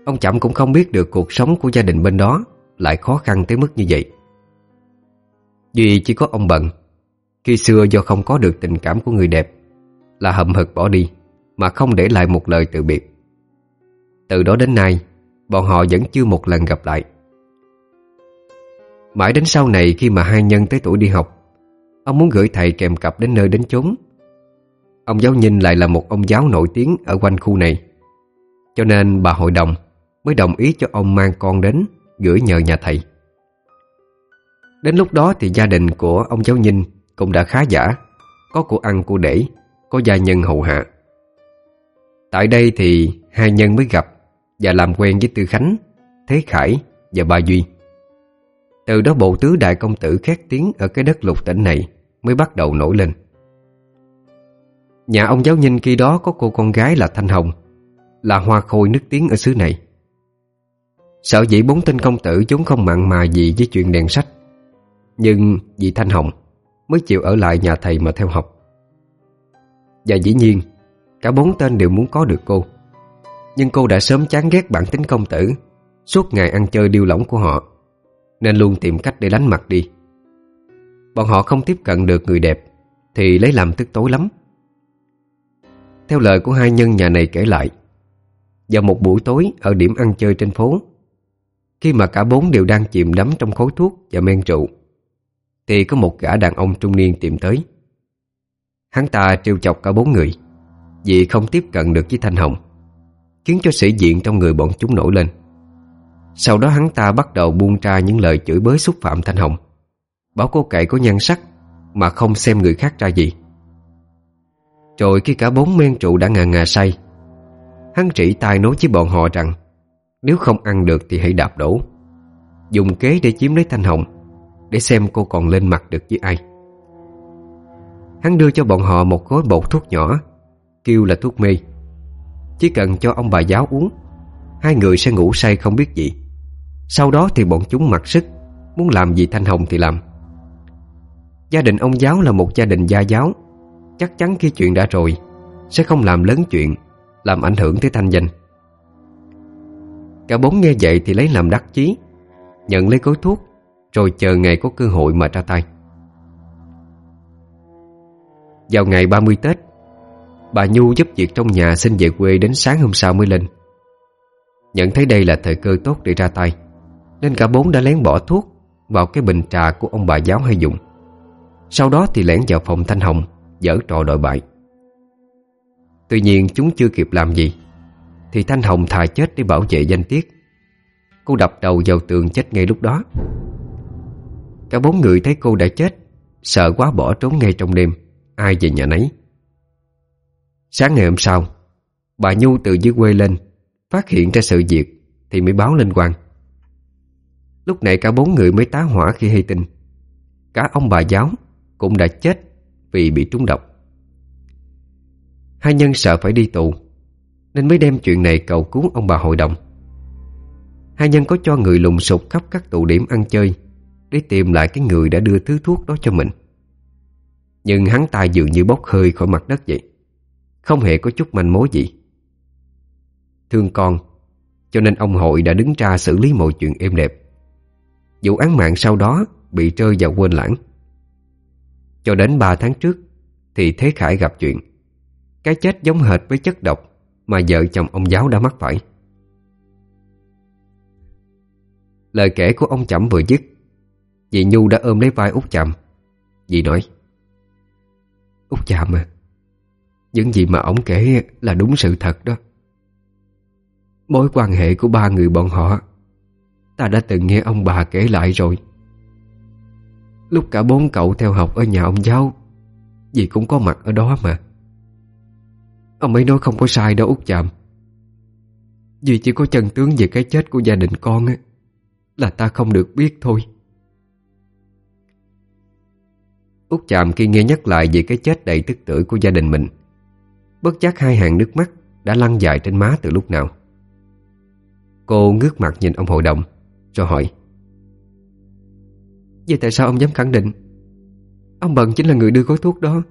[SPEAKER 1] Ông chậm cũng không biết được cuộc sống của gia đình bên đó Lại khó khăn tới mức như vậy. Duy chỉ có ông bận. Khi xưa do không có được tình cảm của người đẹp Là hậm hực bỏ đi, Mà không để lại một lời từ biệt. Từ đó đến nay, Bọn họ vẫn chưa một lần gặp lại. Mãi đến sau này khi mà hai nhân tới tuổi đi học, Ông muốn gửi thầy kèm cặp đến nơi đến chốn. Ông giáo nhìn lại là một ông giáo nổi tiếng ở quanh khu này, Cho nên bà hội đồng mới đồng ý cho ông mang con đến gửi nhờ nhà thầy. Đến lúc đó thì gia đình của ông giáo ninh cũng đã khá giả Có của ăn của để, có gia nhân hậu hạ. Tại đây thì hai nhân mới gặp và làm quen với Tư Khánh, Thế Khải và Ba Duy. Từ đó bộ tứ đại công tử khét tiếng ở cái đất lục tỉnh này mới bắt đầu nổi lên. Nhà ông giáo ninh khi đó có cô con gái là Thanh Hồng Là hoa khôi nước tiếng ở xứ này. Sợ dĩ bốn tên công tử chúng không mặn mà gì với chuyện đèn sách. Nhưng vì Thanh Hồng mới chịu ở lại nhà thầy mà theo học. Và dĩ nhiên, Cả bốn tên đều muốn có được cô. Nhưng cô đã sớm chán ghét bản tính công tử, Suốt ngày ăn chơi điêu lỏng của họ, Nên luôn tìm cách để đánh mặt đi. Bọn họ không tiếp cận được người đẹp, Thì lấy làm tức tối lắm. Theo lời của hai nhân nhà này kể lại, Vào một buổi tối ở điểm ăn chơi trên phố khi mà cả bốn đều đang chìm đắm trong khối thuốc và men rượu, Thì có một gã đàn ông trung niên tìm tới. Hắn ta trêu chọc cả bốn người, Vì không tiếp cận được với Thanh Hồng, Khiến cho sĩ diện trong người bọn chúng nổi lên. Sau đó hắn ta bắt đầu buông ra những lời chửi bới xúc phạm Thanh Hồng, Bảo cô cậy có nhan sắc Mà không xem người khác ra gì. Rồi khi cả bốn men trụ đã ngà ngà say, Hắn chỉ tay nói với bọn họ rằng nếu không ăn được thì hãy đạp đổ. Dùng kế để chiếm lấy Thanh Hồng, Để xem cô còn lên mặt được với ai. Hắn đưa cho bọn họ một gói bột thuốc nhỏ, Kêu là thuốc mê. Chỉ cần cho ông bà giáo uống, Hai người sẽ ngủ say không biết gì. Sau đó thì bọn chúng mặc sức, Muốn làm gì Thanh Hồng thì làm. Gia đình ông giáo là một gia đình gia giáo, Chắc chắn khi chuyện đã rồi, Sẽ không làm lớn chuyện, Làm ảnh hưởng tới thanh danh. Cả bốn nghe vậy thì lấy làm đắc chí, Nhận lấy gói thuốc, Rồi chờ ngày có cơ hội mà ra tay. Vào ngày 30 Tết, Bà Nhu giúp việc trong nhà xin về quê đến sáng hôm sau mới lên. Nhận thấy đây là thời cơ tốt để ra tay, Nên cả bốn đã lén bỏ thuốc Vào cái bình trà của ông bà giáo hay dùng. Sau đó thì lẻn vào phòng Thanh Hồng, Dở trò đòi bại. Tuy nhiên chúng chưa kịp làm gì thì Thanh Hồng thà chết để bảo vệ danh tiết. Cô đập đầu vào tường chết ngay lúc đó. Cả bốn người thấy cô đã chết, Sợ quá bỏ trốn ngay trong đêm, Ai về nhà nấy. Sáng ngày hôm sau, Bà Nhu từ dưới quê lên, Phát hiện ra sự việc Thì mới báo lên quan. Lúc này cả bốn người mới tá hỏa khi hay tin, Cả ông bà giáo Cũng đã chết vì bị trúng độc. Hai nhân sợ phải đi tù nên mới đem chuyện này cầu cứu ông bà hội đồng. Hai nhân có cho người lùng sục khắp các tụ điểm ăn chơi Để tìm lại cái người đã đưa thứ thuốc đó cho mình. Nhưng hắn ta dường như bốc hơi khỏi mặt đất vậy, Không hề có chút manh mối gì. Thương con, Cho nên ông hội đã đứng ra xử lý mọi chuyện êm đẹp. Vụ án mạng sau đó Bị rơi vào quên lãng. Cho đến 3 tháng trước Thì Thế Khải gặp chuyện. Cái chết giống hệt với chất độc. Mà vợ chồng ông giáo đã mắc phải. Lời kể của ông chậm vừa dứt Dì Nhu đã ôm lấy vai Út chậm, Dì nói Út chậm à Những gì mà ông kể là đúng sự thật đó. Mối quan hệ của ba người bọn họ Ta đã từng nghe ông bà kể lại rồi. Lúc cả bốn cậu theo học ở nhà ông giáo Dì cũng có mặt ở đó mà. Ông ấy nói không có sai đâu, út chạm vì chỉ có chân tướng về cái chết của gia đình con á, Là ta không được biết thôi. Út chạm khi nghe nhắc lại về cái chết đầy tức tưởi của gia đình mình, Bất giác hai hàng nước mắt đã lăn dài trên má từ lúc nào. Cô ngước mặt nhìn ông hội đồng, Rồi hỏi, Vậy tại sao ông dám khẳng định? Ông Bận chính là người đưa gói thuốc đó,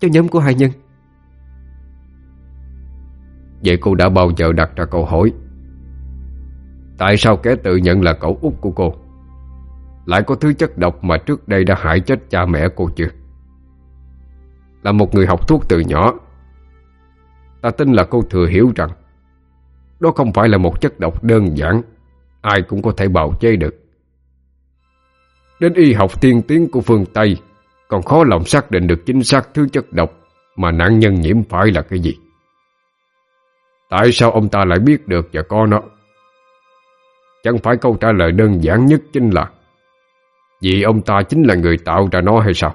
[SPEAKER 1] Cho nhóm của hai nhân.
[SPEAKER 2] Vậy cô đã bao giờ đặt ra câu hỏi? Tại sao kẻ tự nhận là cậu út của cô? Lại có thứ chất độc mà trước đây đã hại chết cha mẹ cô chưa? Là một người học thuốc từ nhỏ. Ta tin là cô thừa hiểu rằng, Đó không phải là một chất độc đơn giản, Ai cũng có thể bào chế được. Đến y học tiên tiến của phương Tây, Còn khó lòng xác định được chính xác thứ chất độc Mà nạn nhân nhiễm phải là cái gì. Tại sao ông ta lại biết được và có nó? Chẳng phải câu trả lời đơn giản nhất chính là, Vì ông ta chính là người tạo ra nó hay sao?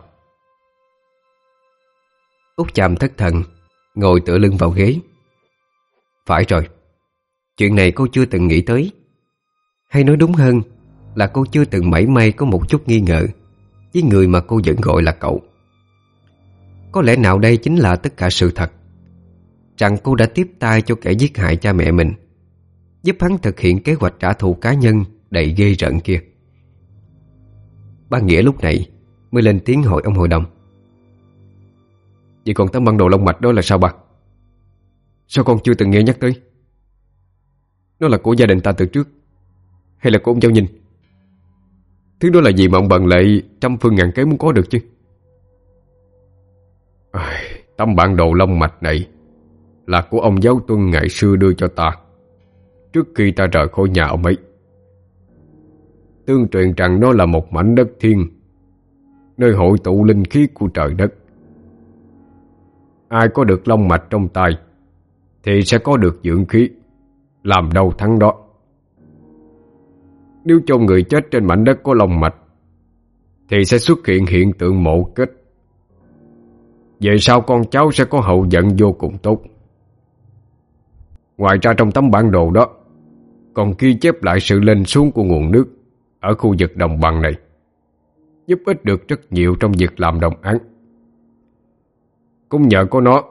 [SPEAKER 1] Út chàm thất thần, Ngồi tựa lưng vào ghế. Phải rồi, Chuyện này cô chưa từng nghĩ tới. Hay nói đúng hơn Là cô chưa từng mảy may có một chút nghi ngờ Với người mà cô vẫn gọi là cậu. Có lẽ nào đây chính là tất cả sự thật. Rằng cô đã tiếp tay cho kẻ giết hại cha mẹ mình Giúp hắn thực hiện kế hoạch trả thù cá nhân Đầy ghê rợn kia. Ba Nghĩa lúc này Mới lên tiếng hỏi ông hội đồng.
[SPEAKER 2] Vậy còn tấm băng đồ lông mạch đó là sao bà Sao con chưa từng nghe nhắc tới? Nó là của gia đình ta từ trước Hay là của ông Giao Nhìn? Thứ đó là gì mà ông bận lệ Trăm phương ngàn kế muốn có được chứ? À, Tấm bản đồ lông mạch này là của ông giáo tuân ngày xưa đưa cho ta. Trước khi ta rời khỏi nhà ông ấy, Tương truyền rằng nó là một mảnh đất thiên, Nơi hội tụ linh khí của trời đất. Ai có được long mạch trong tay Thì sẽ có được dưỡng khí Làm đầu thắng đó. Nếu cho người chết trên mảnh đất có long mạch Thì sẽ xuất hiện hiện tượng mộ kết. Về sau con cháu sẽ có hậu vận vô cùng tốt. Ngoài ra trong tấm bản đồ đó, Còn ghi chép lại sự lên xuống của nguồn nước Ở khu vực đồng bằng này, Giúp ích được rất nhiều trong việc làm đồng án. Cũng nhờ có nó,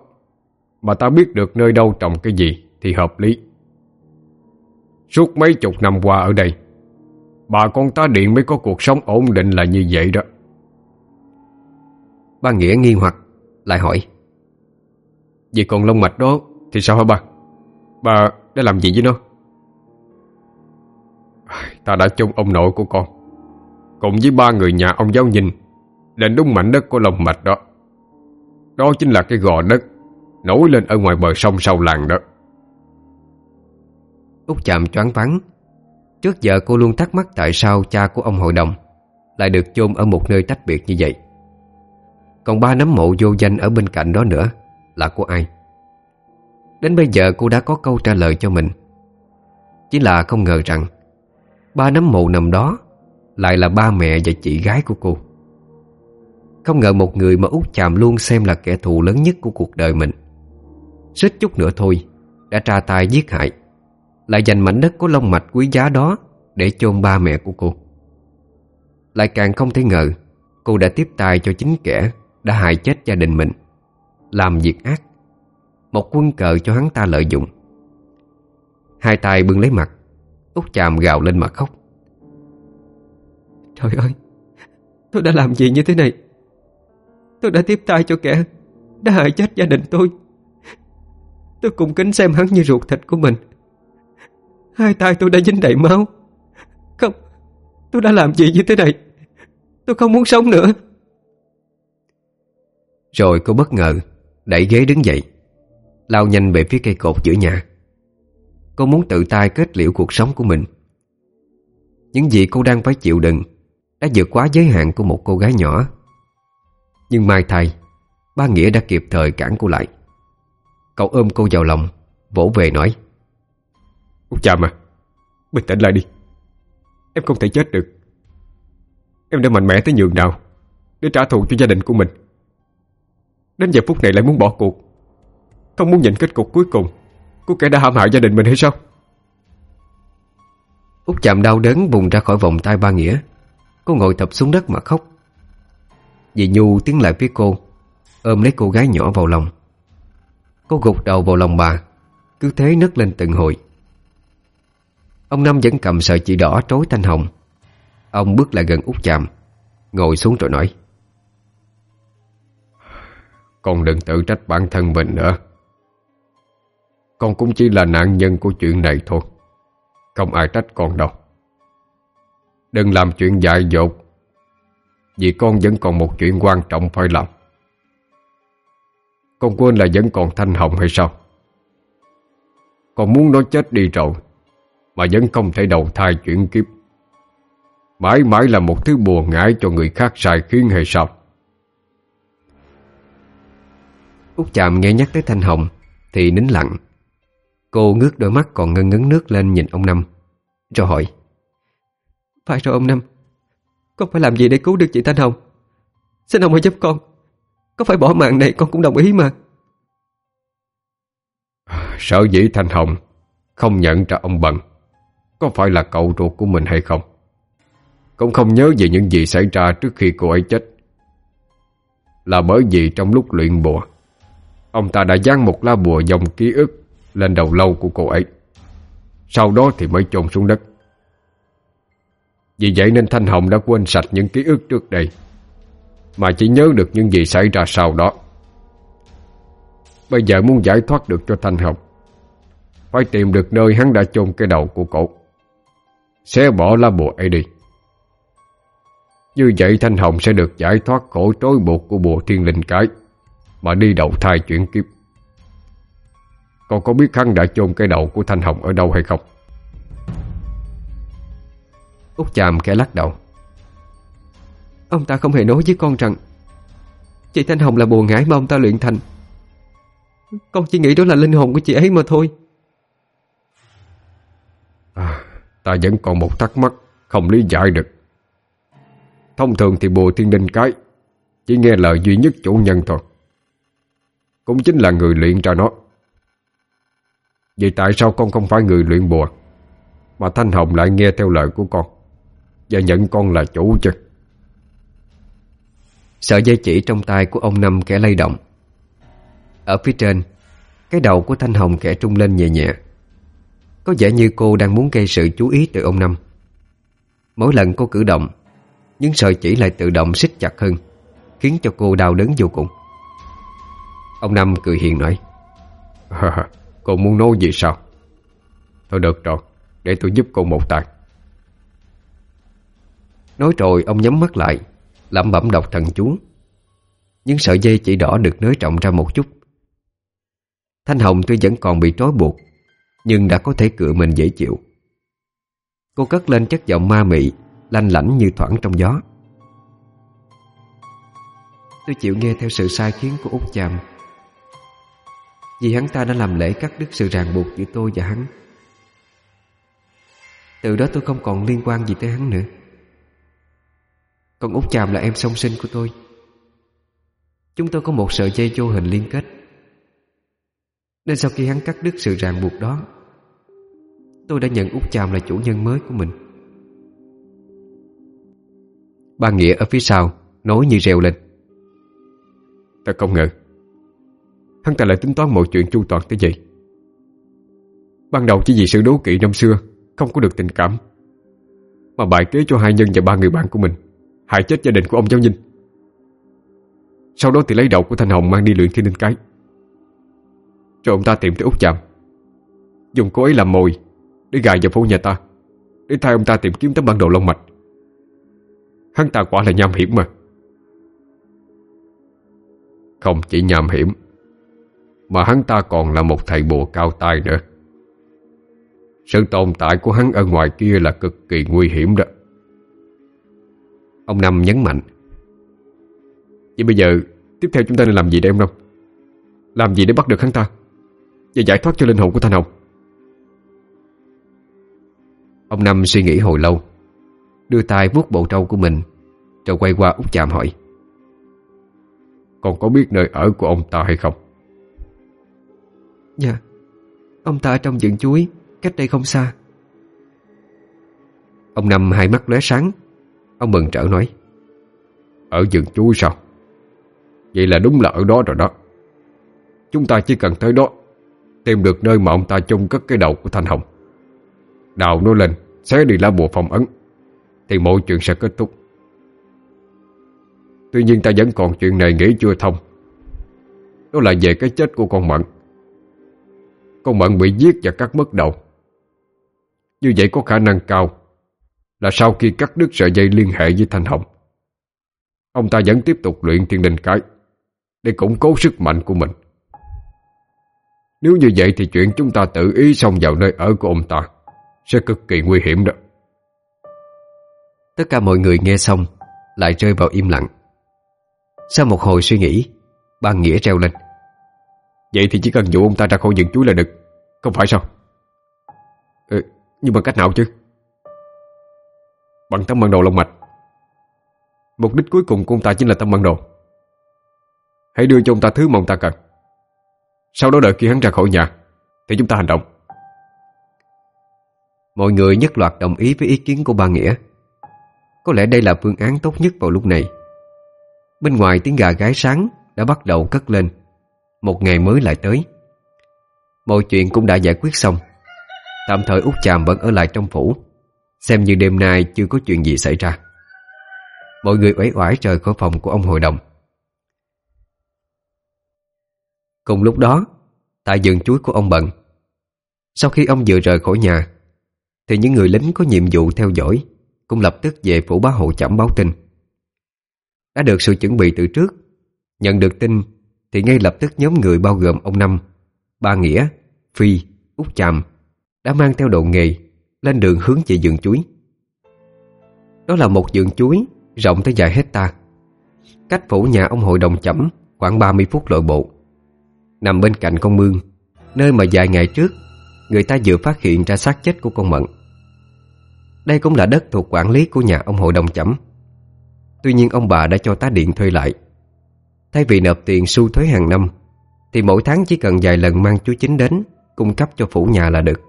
[SPEAKER 2] Mà ta biết được nơi đâu trồng cái gì Thì hợp lý. Suốt mấy chục năm qua ở đây, Bà con ta điện mới có cuộc sống ổn định là như vậy đó.
[SPEAKER 1] Ba Nghĩa nghi hoặc, Lại hỏi,
[SPEAKER 2] Vì còn lông mạch đó Thì sao hả ba Bà đã làm gì với nó? Ta đã chung ông nội của con. Cùng với ba người nhà ông giáo nhìn, Lên đúng mảnh đất của lòng mạch đó. Đó chính là cái gò đất Nổi lên ở ngoài bờ sông sau làng đó.
[SPEAKER 1] Út chạm choáng vắng Trước giờ cô luôn thắc mắc tại sao cha của ông hội đồng Lại được chôn ở một nơi tách biệt như vậy. Còn ba nấm mộ vô danh ở bên cạnh đó nữa Là của ai? Đến bây giờ cô đã có câu trả lời cho mình. Chỉ là không ngờ rằng, Ba nấm mộ nằm đó Lại là ba mẹ và chị gái của cô. Không ngờ một người mà út chạm luôn xem là kẻ thù lớn nhất của cuộc đời mình Xích chút nữa thôi Đã tra tay giết hại, Lại dành mảnh đất có lông mạch quý giá đó Để chôn ba mẹ của cô. Lại càng không thể ngờ, Cô đã tiếp tay cho chính kẻ Đã hại chết gia đình mình, Làm việc ác. Một quân cờ cho hắn ta lợi dụng. Hai tay bưng lấy mặt Út chàm gào lên mà khóc.
[SPEAKER 3] Trời ơi Tôi đã làm gì như thế này? Tôi đã tiếp tay cho kẻ Đã hại chết gia đình tôi. Tôi cùng kính xem hắn như ruột thịt của mình. Hai tay tôi đã dính đầy máu. Không Tôi đã làm gì như thế này? Tôi không muốn sống nữa.
[SPEAKER 1] Rồi cô bất ngờ Đẩy ghế đứng dậy Lao nhanh về phía cây cột giữa nhà. Cô muốn tự tay kết liễu cuộc sống của mình. Những gì cô đang phải chịu đựng Đã vượt quá giới hạn của một cô gái nhỏ. Nhưng mai thay, Ba Nghĩa đã kịp thời cản cô lại. Cậu ôm cô vào lòng, Vỗ về nói
[SPEAKER 2] Út chà mà, Bình tĩnh lại đi. Em không thể chết được. Em đã mạnh mẽ tới nhường nào Để trả thù cho gia đình của mình. Đến giờ phút này lại muốn bỏ cuộc. Không muốn nhìn kết cục cuối cùng. Của kẻ đã hãm hại gia đình mình hay sao?
[SPEAKER 1] Út chạm đau đớn vùng ra khỏi vòng tay ba Nghĩa. Cô ngồi tập xuống đất mà khóc. Dì Nhu tiến lại phía cô Ôm lấy cô gái nhỏ vào lòng. Cô gục đầu vào lòng bà Cứ thế nấc lên từng hồi. Ông Năm vẫn cầm sợi chỉ đỏ trối thanh hồng. Ông bước lại gần út chạm Ngồi xuống rồi nói.
[SPEAKER 2] Con đừng tự trách bản thân mình nữa con cũng chỉ là nạn nhân của chuyện này thôi. Không ai trách con đâu. Đừng làm chuyện dại dột. Vì con vẫn còn một chuyện quan trọng phải làm. Con quên là vẫn còn thanh hồng hay sao? Con muốn nó chết đi rồi, Mà vẫn không thể đầu thai chuyển kiếp. Mãi mãi là một thứ buồn ngãi cho người khác sai khiến hay sao?
[SPEAKER 1] Út chạm nghe nhắc tới Thanh Hồng Thì nín lặng. Cô ngước đôi mắt còn ngân ngấn nước lên nhìn ông Năm. Rồi hỏi
[SPEAKER 3] Phải rồi ông Năm. Con phải làm gì để cứu được chị Thanh Hồng? Xin ông hãy giúp con. Có phải bỏ mạng này con cũng đồng ý mà.
[SPEAKER 2] Sợ dĩ Thanh Hồng Không nhận ra ông Bần Có phải là cậu ruột của mình hay không? Cũng không nhớ về những gì xảy ra Trước khi cô ấy chết. Là bởi vì trong lúc luyện bùa Ông ta đã dán một lá bùa dòng ký ức lên đầu lâu của cô ấy. Sau đó thì mới chôn xuống đất. Vì vậy nên Thanh Hồng đã quên sạch những ký ức trước đây Mà chỉ nhớ được những gì xảy ra sau đó. Bây giờ muốn giải thoát được cho Thanh Hồng Phải tìm được nơi hắn đã chôn cái đầu của cậu, Xé bỏ lá bùa ấy đi. Như vậy Thanh Hồng sẽ được giải thoát khổ trói buộc của bùa thiên linh cái Mà đi đầu thai chuyển kiếp. Con có biết hắn đã chôn cái đầu của Thanh Hồng ở đâu hay không?
[SPEAKER 1] Út chàm khẽ lắc đầu.
[SPEAKER 3] Ông ta không hề nói với con rằng Chị Thanh Hồng là bùa ngải mà ông ta luyện thành. Con chỉ nghĩ đó là linh hồn của chị ấy mà thôi.
[SPEAKER 2] À, Ta vẫn còn một thắc mắc Không lý giải được. Thông thường thì bùa thiên đinh cái Chỉ nghe lời duy nhất chủ nhân thôi. Cũng chính là người luyện ra nó. Vậy tại sao con không phải người luyện bùa? Mà Thanh Hồng lại nghe theo lời của con Và nhận con là chủ chứ.
[SPEAKER 1] Sợi dây chỉ trong tay của ông Năm kẻ lay động. Ở phía trên Cái đầu của Thanh Hồng kẻ trung lên nhẹ nhẹ. Có vẻ như cô đang muốn gây sự chú ý từ ông Năm. Mỗi lần cô cử động Những sợi chỉ lại tự động xích chặt hơn Khiến cho cô đau đớn vô cùng. Ông Năm cười hiền nói
[SPEAKER 2] Cô muốn nói gì sao? Thôi được rồi, Để tôi giúp cô một tay.
[SPEAKER 1] Nói rồi, ông nhắm mắt lại, lẩm bẩm đọc thần chú. Những sợi dây chỉ đỏ được nới rộng ra một chút. Thanh Hồng tuy vẫn còn bị trói buộc, Nhưng đã có thể cựa mình dễ chịu. Cô cất lên chất giọng ma mị, Lanh lảnh như thoảng trong gió. Tôi chịu nghe theo sự sai khiến của Út Chàm. Vì hắn ta đã làm lễ cắt đứt sự ràng buộc giữa tôi và hắn. Từ đó tôi không còn liên quan gì tới hắn nữa. Còn Út Chàm là em song sinh của tôi. Chúng tôi có một sợi dây vô hình liên kết. Nên sau khi hắn cắt đứt sự ràng buộc đó, Tôi đã nhận Út Chàm là chủ nhân mới của mình. Ba Nghĩa ở phía sau, Nói như reo lên.
[SPEAKER 2] Ta không ngờ Hắn ta lại tính toán mọi chuyện chu toàn tới vậy. Ban đầu chỉ vì sự đố kỵ năm xưa, Không có được tình cảm, Mà bại kế cho hai nhân và ba người bạn của mình, Hại chết gia đình của ông Giáo Ninh. Sau đó thì lấy đầu của Thanh Hồng Mang đi luyện thiên linh cái Rồi ông ta tìm tới Út Chạm Dùng cô ấy làm mồi Để gài vào phố nhà ta, Để thay ông ta tìm kiếm tấm bản đồ lông mạch. Hắn ta quả là nham hiểm mà. Không chỉ nham hiểm mà hắn ta còn là một thầy bùa cao tay nữa. Sự tồn tại của hắn ở ngoài kia là cực kỳ nguy hiểm đó.
[SPEAKER 1] Ông Năm nhấn mạnh.
[SPEAKER 2] Vậy bây giờ, Tiếp theo chúng ta nên làm gì đây ông Năm? Làm gì để bắt được hắn ta? Và giải thoát cho linh hồn của Thanh Hồng.
[SPEAKER 1] Ông Năm suy nghĩ hồi lâu, Đưa tay vuốt bộ trâu của mình, Rồi quay qua út chạm hỏi.
[SPEAKER 2] Con có biết nơi ở của ông ta hay không?
[SPEAKER 3] Dạ. Ông ta ở trong vườn chuối, Cách đây không xa.
[SPEAKER 1] Ông Năm hai mắt lóe sáng. Ông mừng trở nói.
[SPEAKER 2] Ở vườn chuối sao? Vậy là đúng là ở đó rồi đó. Chúng ta chỉ cần tới đó, Tìm được nơi mà ông ta chôn cất cái đầu của Thanh Hồng. Đào nó lên, Xé đi lá bùa phong ấn, Thì mọi chuyện sẽ kết thúc. Tuy nhiên ta vẫn còn chuyện này nghĩ chưa thông. Đó là về cái chết của con Mận. Con Mận bị giết và cắt mất đầu. Như vậy có khả năng cao Là sau khi cắt đứt sợi dây liên hệ với Thanh Hồng, Ông ta vẫn tiếp tục luyện thiên đình cái Để củng cố sức mạnh của mình. Nếu như vậy thì chuyện chúng ta tự ý xông vào nơi ở của ông ta Sẽ cực kỳ nguy hiểm đó.
[SPEAKER 1] Tất cả mọi người nghe xong Lại rơi vào im lặng. Sau một hồi suy nghĩ Ban Nghĩa treo lên.
[SPEAKER 2] Vậy thì chỉ cần dụ ông ta ra khỏi rừng chuối là được. Không phải sao? Ừ, Nhưng bằng cách nào chứ? Bằng tấm bản đồ lông mạch. Mục đích cuối cùng của ông ta chính là tấm bản đồ. Hãy đưa cho ông ta thứ mà ông ta cần. Sau đó đợi khi hắn ra khỏi nhà Thì chúng ta hành động.
[SPEAKER 1] Mọi người nhất loạt đồng ý với ý kiến của ba Nghĩa. Có lẽ đây là phương án tốt nhất vào lúc này. Bên ngoài tiếng gà gái sáng đã bắt đầu cất lên. Một ngày mới lại tới. Mọi chuyện cũng đã giải quyết xong. Tạm thời út Chàm vẫn ở lại trong phủ. Xem như đêm nay chưa có chuyện gì xảy ra. Mọi người uể oải rời khỏi phòng của ông hội đồng. Cùng lúc đó, Tại vườn chuối của ông Bận, Sau khi ông vừa rời khỏi nhà, Thì những người lính có nhiệm vụ theo dõi Cũng lập tức về phủ bá hộ chẩm báo tin. Đã được sự chuẩn bị từ trước, Nhận được tin thì ngay lập tức nhóm người bao gồm ông Năm Ba Nghĩa, Phi, Út Chàm Đã mang theo đồ nghề Lên đường hướng về vườn chuối. Đó là một vườn chuối Rộng tới vài hecta Cách phủ nhà ông hội đồng chẩm Khoảng 30 phút lội bộ. Nằm bên cạnh con mương Nơi mà vài ngày trước Người ta vừa phát hiện ra xác chết của con Mận. Đây cũng là đất thuộc quản lý của nhà ông hội đồng chẩm. Tuy nhiên ông bà đã cho tá điện thuê lại. Thay vì nộp tiền xu thuế hàng năm, Thì mỗi tháng chỉ cần vài lần mang chú chính đến Cung cấp cho phủ nhà là được.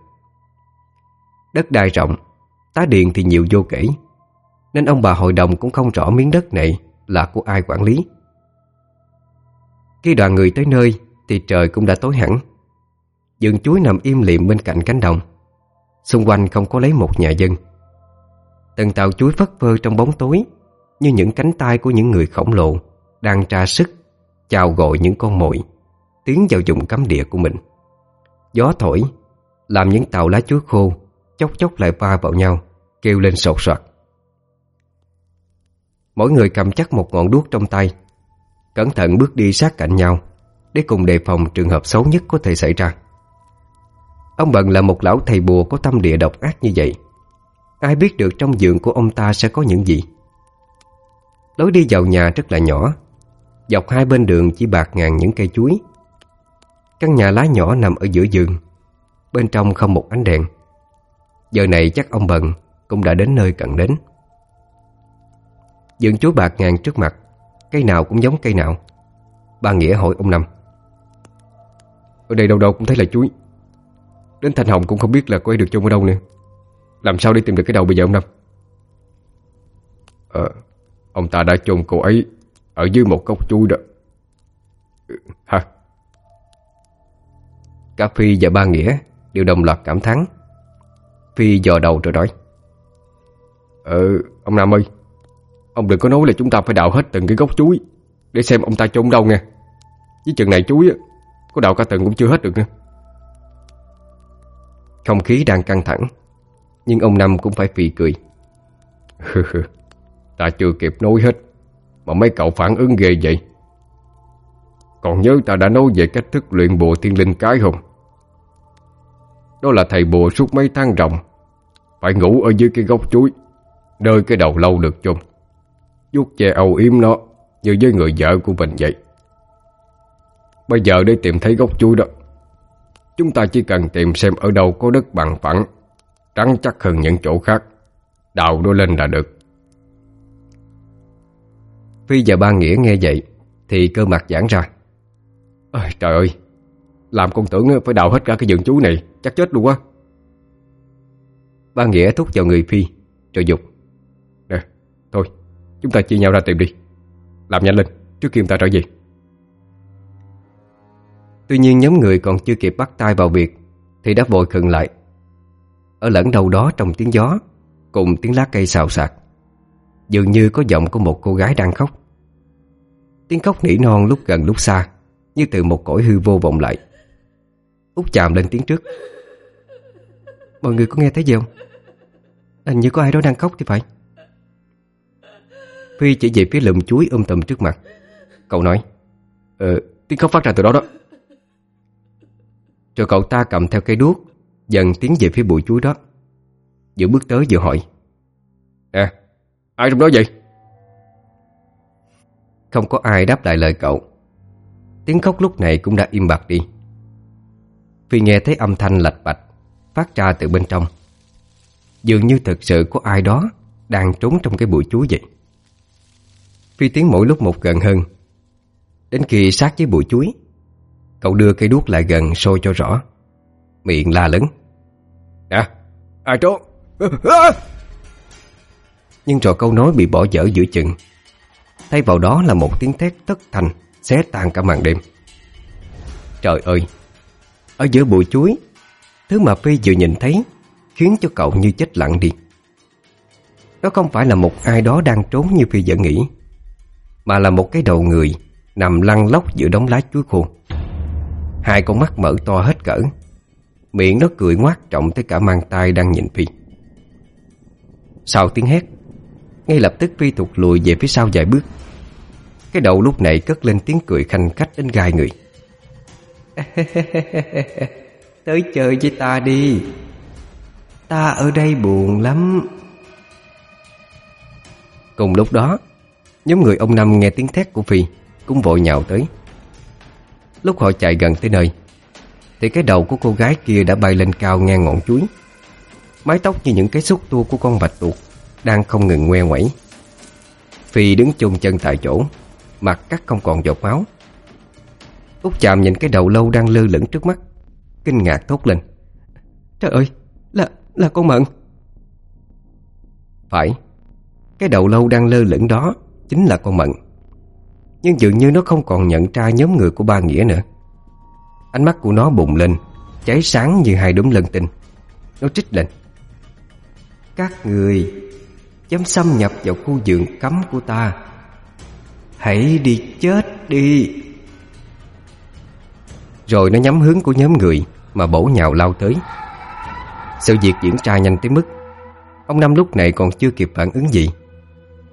[SPEAKER 1] Đất đai rộng, Tá điện thì nhiều vô kể, Nên ông bà hội đồng cũng không rõ miếng đất này Là của ai quản lý. Khi đoàn người tới nơi Thì trời cũng đã tối hẳn. Dường chuối nằm im lìm bên cạnh cánh đồng. Xung quanh không có lấy một nhà dân. Từng tàu chuối phất phơ trong bóng tối, Như những cánh tay của những người khổng lồ. Đang tra sức, Chào gọi những con mồi, Tiến vào vùng cấm địa của mình. Gió thổi, Làm những tàu lá chuối khô Chốc chốc lại va vào nhau, Kêu lên sột soạt. Mỗi người cầm chắc một ngọn đuốc trong tay, Cẩn thận bước đi sát cạnh nhau, Để cùng đề phòng trường hợp xấu nhất có thể xảy ra. Ông Bận là một lão thầy bùa có tâm địa độc ác như vậy. Ai biết được trong giường của ông ta sẽ có những gì. Lối đi vào nhà rất là nhỏ Dọc hai bên đường chỉ bạc ngàn những cây chuối. Căn nhà lá nhỏ nằm ở giữa giường, Bên trong không một ánh đèn. Giờ này chắc ông bần cũng đã đến nơi cần đến. Dường chuối bạc ngàn trước mặt, Cây nào cũng giống cây nào. Ba Nghĩa hỏi ông Năm.
[SPEAKER 2] Ở đây đâu đâu cũng thấy là chuối. Đến Thanh Hồng cũng không biết là cô ấy được chôn ở đâu nữa. Làm sao để tìm được cái đầu bây giờ ông Năm? Ờ Ông ta đã chôn cô ấy ở dưới một cốc chuối đó. Ừ, Hả
[SPEAKER 1] Cả Phi và ba Nghĩa Đều đồng loạt cảm thán. Phi dò đầu rồi nói.
[SPEAKER 2] Ừ, ông Nam ơi Ông đừng có nói là chúng ta phải đào hết từng cái gốc chuối Để xem ông ta trốn đâu nghe. Với chừng này chuối Có đào cả từng cũng chưa hết được nữa.
[SPEAKER 1] Không khí đang căng thẳng Nhưng ông Năm cũng phải phì cười.
[SPEAKER 2] Ta chưa kịp nói hết. Mà mấy cậu phản ứng ghê vậy? Còn nhớ ta đã nói về cách thức luyện bùa thiên linh cái không? Đó là thầy bùa suốt mấy tháng ròng. Phải ngủ ở dưới cái gốc chuối Nơi cái đầu lâu được chung, vuốt che âu yếm nó Như với người vợ của mình vậy. Bây giờ để tìm thấy gốc chuối đó Chúng ta chỉ cần tìm xem ở đâu có đất bằng phẳng Trắng chắc hơn những chỗ khác. Đào nó lên là được.
[SPEAKER 1] Phi và ba Nghĩa nghe vậy Thì cơ mặt giãn ra.
[SPEAKER 2] Ôi, Trời ơi Làm con tưởng phải đào hết cả cái giường chú này Chắc chết luôn quá
[SPEAKER 1] Ba Nghĩa thúc vào người Phi Rồi dục.
[SPEAKER 2] Nè, thôi Chúng ta chia nhau ra tìm đi. Làm nhanh lên trước khi người ta trở về.
[SPEAKER 1] Tuy nhiên nhóm người còn chưa kịp bắt tay vào việc Thì đã vội khựng lại. Ở lẫn đầu đó trong tiếng gió Cùng tiếng lá cây xào xạc. Dường như có giọng của một cô gái đang khóc. Tiếng khóc nỉ non lúc gần lúc xa Như từ một cõi hư vô vọng lại. Út chạm lên tiếng trước. Mọi người có nghe thấy gì không? Hình như có ai đó đang khóc thì phải. Phi chỉ về phía lùm chuối ôm tùm trước mặt. Cậu nói
[SPEAKER 2] Ờ, tiếng khóc phát ra từ đó đó.
[SPEAKER 1] Rồi cậu ta cầm theo cây đuốc Dần tiến về phía bụi chuối đó. Vừa bước tới vừa hỏi
[SPEAKER 2] Nè, ai trong đó vậy?
[SPEAKER 1] Không có ai đáp lại lời cậu. Tiếng khóc lúc này cũng đã im bặt đi. Phi nghe thấy âm thanh lạch bạch Phát ra từ bên trong. Dường như thực sự có ai đó Đang trốn trong cái bụi chuối vậy. Phi tiến mỗi lúc một gần hơn. Đến khi sát với bụi chuối Cậu đưa cây đuốc lại gần sôi cho rõ. Miệng la lớn.
[SPEAKER 2] Nè, ai trốn?
[SPEAKER 1] Nhưng rồi câu nói bị bỏ dở giữa chừng Thay vào đó là một tiếng thét thất thành Xé tan cả màn đêm. Trời ơi! Ở giữa bụi chuối, Thứ mà Phi vừa nhìn thấy Khiến cho cậu như chết lặng đi. Đó không phải là một ai đó đang trốn như Phi vẫn nghĩ, Mà là một cái đầu người Nằm lăn lóc giữa đống lá chuối khô. Hai con mắt mở to hết cỡ, Miệng nó cười ngoác trọng tới cả mang tay đang nhìn Phi. Sau tiếng hét ngay lập tức Phi thụt lùi về phía sau vài bước. Cái đầu lúc này cất lên tiếng cười khanh khách đến gai người. Tới chơi với ta đi. Ta ở đây buồn lắm. Cùng lúc đó Nhóm người ông Năm nghe tiếng thét của Phi Cũng vội nhào tới. Lúc họ chạy gần tới nơi Thì cái đầu của cô gái kia đã bay lên cao ngang ngọn chuối. Mái tóc như những cái xúc tua của con bạch tuộc đang không ngừng ngoe ngoẩy. Phi đứng chung chân tại chỗ Mặt cắt không còn giọt máu. Út chạm nhìn cái đầu lâu đang lơ lửng trước mắt Kinh ngạc thốt lên. Trời ơi, là, là con mận. Phải Cái đầu lâu đang lơ lửng đó Chính là con mận. Nhưng dường như nó không còn nhận ra nhóm người của ba Nghĩa nữa. Ánh mắt của nó bùng lên Cháy sáng như hai đốm lân tinh. Nó trích lên. Các người Dám xâm nhập vào khu vườn cấm của ta. Hãy đi chết đi. Rồi nó nhắm hướng của nhóm người Mà bổ nhào lao tới. Sự việc diễn ra nhanh tới mức Ông Năm lúc này còn chưa kịp phản ứng gì,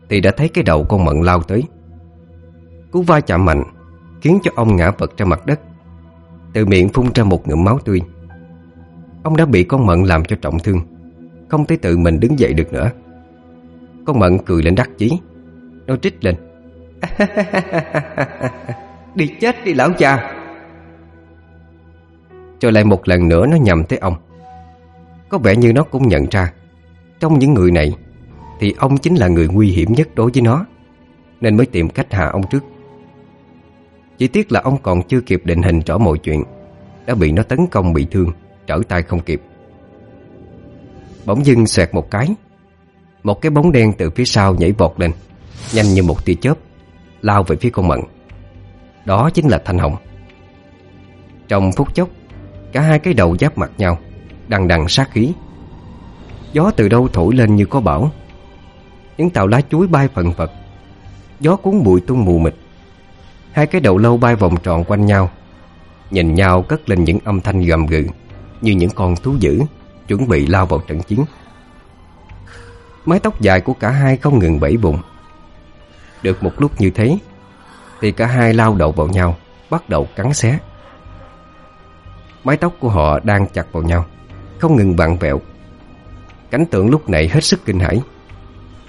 [SPEAKER 1] Thì đã thấy cái đầu con mận lao tới. Cú va chạm mạnh Khiến cho ông ngã vật ra mặt đất, Từ miệng phun ra một ngụm máu tươi. Ông đã bị con mận làm cho trọng thương, Không thể tự mình đứng dậy được nữa. Con mận cười lên đắc chí. Nó trích lên. Đi chết đi lão cha. Cho lại một lần nữa nó nhầm tới ông. Có vẻ như nó cũng nhận ra Trong những người này Thì ông chính là người nguy hiểm nhất đối với nó Nên mới tìm cách hạ ông trước. Chỉ tiếc là ông còn chưa kịp định hình rõ mọi chuyện Đã bị nó tấn công bị thương Trở tay không kịp. Bỗng dưng xoẹt một cái một cái bóng đen từ phía sau nhảy vọt lên, Nhanh như một tia chớp, Lao về phía con mận. Đó chính là Thanh Hồng. Trong phút chốc, Cả hai cái đầu giáp mặt nhau, đằng đằng sát khí. Gió từ đâu thổi lên như có bão. Những tàu lá chuối bay phần phật, Gió cuốn bụi tung mù mịt. Hai cái đầu lâu bay vòng tròn quanh nhau, Nhìn nhau cất lên những âm thanh gầm gừ Như những con thú dữ Chuẩn bị lao vào trận chiến. Mái tóc dài của cả hai không ngừng bẫy bụng. Được một lúc như thế Thì cả hai lao đầu vào nhau Bắt đầu cắn xé. Mái tóc của họ đang chặt vào nhau Không ngừng vặn vẹo. Cảnh tượng lúc này hết sức kinh hãi.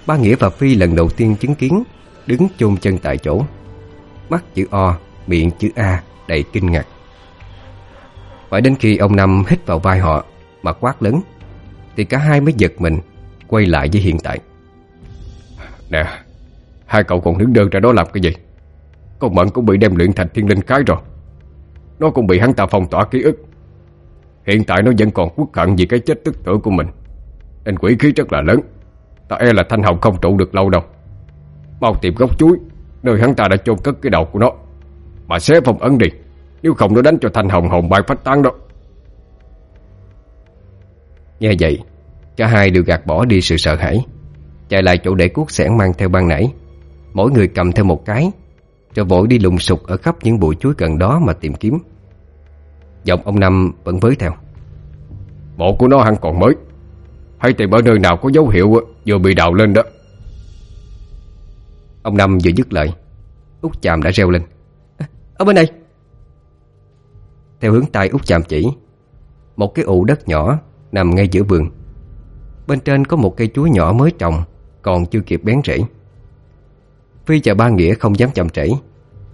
[SPEAKER 1] Ba Nghĩa và Phi lần đầu tiên chứng kiến Đứng chôn chân tại chỗ. Mắt chữ O, miệng chữ A đầy kinh ngạc. Phải đến khi ông Năm hít vào vai họ Mà quát lớn Thì cả hai mới giật mình. Quay lại với hiện tại.
[SPEAKER 2] Nè, Hai cậu còn đứng đơn ra đó làm cái gì? Con Mận cũng bị đem luyện thành thiên linh cái rồi. Nó cũng bị hắn ta phong tỏa ký ức. Hiện tại nó vẫn còn quốc hận vì cái chết tức tử của mình. Nên quỷ khí rất là lớn. Ta e là Thanh Hồng không trụ được lâu đâu. Mau tìm gốc chuối, Nơi hắn ta đã chôn cất cái đầu của nó. Mà xé phong ấn đi, Nếu không nó đánh cho Thanh Hồng hồn bay phách tán đó.
[SPEAKER 1] Nghe vậy Cả hai đều gạt bỏ đi sự sợ hãi. Chạy lại chỗ để cuốc sẻn mang theo ban nãy. Mỗi người cầm theo một cái Rồi vội đi lùng sục ở khắp những bụi chuối gần đó mà tìm kiếm. Giọng ông Năm vẫn với theo.
[SPEAKER 2] Mộ của nó hẳn còn mới. Hay tìm ở nơi nào có dấu hiệu Vừa bị đào lên đó.
[SPEAKER 1] Ông Năm vừa dứt lời Út chàm đã reo lên. Ở bên đây. Theo hướng tay út chàm chỉ Một cái ụ đất nhỏ Nằm ngay giữa vườn Bên trên có một cây chuối nhỏ mới trồng, Còn chưa kịp bén rễ. Phi và ba Nghĩa không dám chậm trễ,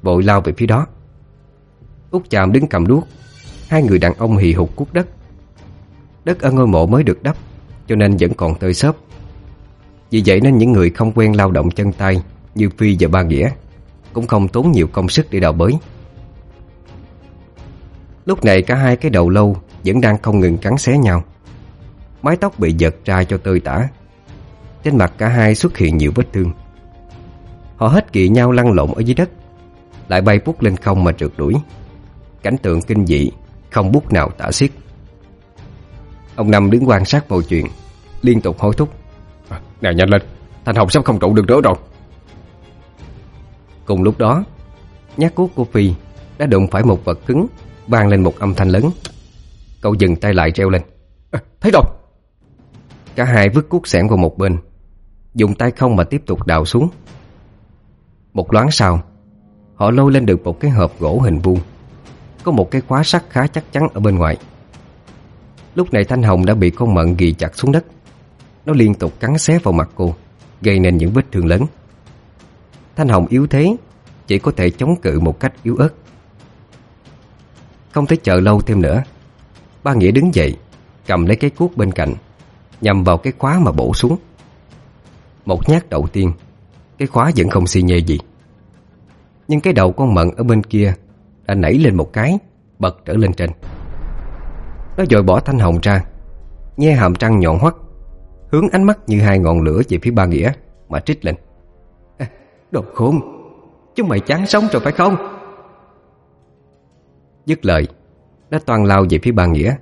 [SPEAKER 1] Vội lao về phía đó. Út chàm đứng cầm đuốc, Hai người đàn ông hì hục cuốc đất. Đất ở ngôi mộ mới được đắp, Cho nên vẫn còn tơi xốp. Vì vậy nên những người không quen lao động chân tay Như Phi và Ba Nghĩa Cũng không tốn nhiều công sức để đào bới. Lúc này cả hai cái đầu lâu Vẫn đang không ngừng cắn xé nhau. Mái tóc bị giật ra cho tơi tả. Trên mặt cả hai xuất hiện nhiều vết thương. Họ hết kỵ nhau lăn lộn ở dưới đất Lại bay bút lên không mà trượt đuổi. Cảnh tượng kinh dị Không bút nào tả xiết. Ông Năm đứng quan sát mọi chuyện Liên tục hối thúc.
[SPEAKER 2] À, Nè nhanh lên Thanh Hồng sắp không trụ được nữa rồi.
[SPEAKER 1] Cùng lúc đó Nhát cuốc của Phi Đã đụng phải một vật cứng vang lên một âm thanh lớn. Cậu dừng tay lại treo lên.
[SPEAKER 2] À, Thấy rồi
[SPEAKER 1] Cả hai vứt cuốc sẻn vào một bên. Dùng tay không mà tiếp tục đào xuống. Một loáng sau, Họ lôi lên được một cái hộp gỗ hình vuông. Có một cái khóa sắt khá chắc chắn ở bên ngoài. Lúc này Thanh Hồng đã bị con mận ghi chặt xuống đất. Nó liên tục cắn xé vào mặt cô, Gây nên những vết thương lớn. Thanh Hồng yếu thế, Chỉ có thể chống cự một cách yếu ớt. Không thể chờ lâu thêm nữa, Ba Nghĩa đứng dậy, Cầm lấy cái cuốc bên cạnh. Nhằm vào cái khóa mà bổ xuống Một nhát đầu tiên Cái khóa vẫn không xi nhê gì. Nhưng cái đầu con mận ở bên kia Đã nảy lên một cái Bật trở lên trên. Nó dội bỏ thanh hồng ra Nhe hàm trăng nhọn hoắt Hướng ánh mắt như hai ngọn lửa về phía ba nghĩa Mà trích lên. À, Đồ khốn, Chúng mày chán sống rồi phải không? Dứt lời Nó toàn lao về phía ba nghĩa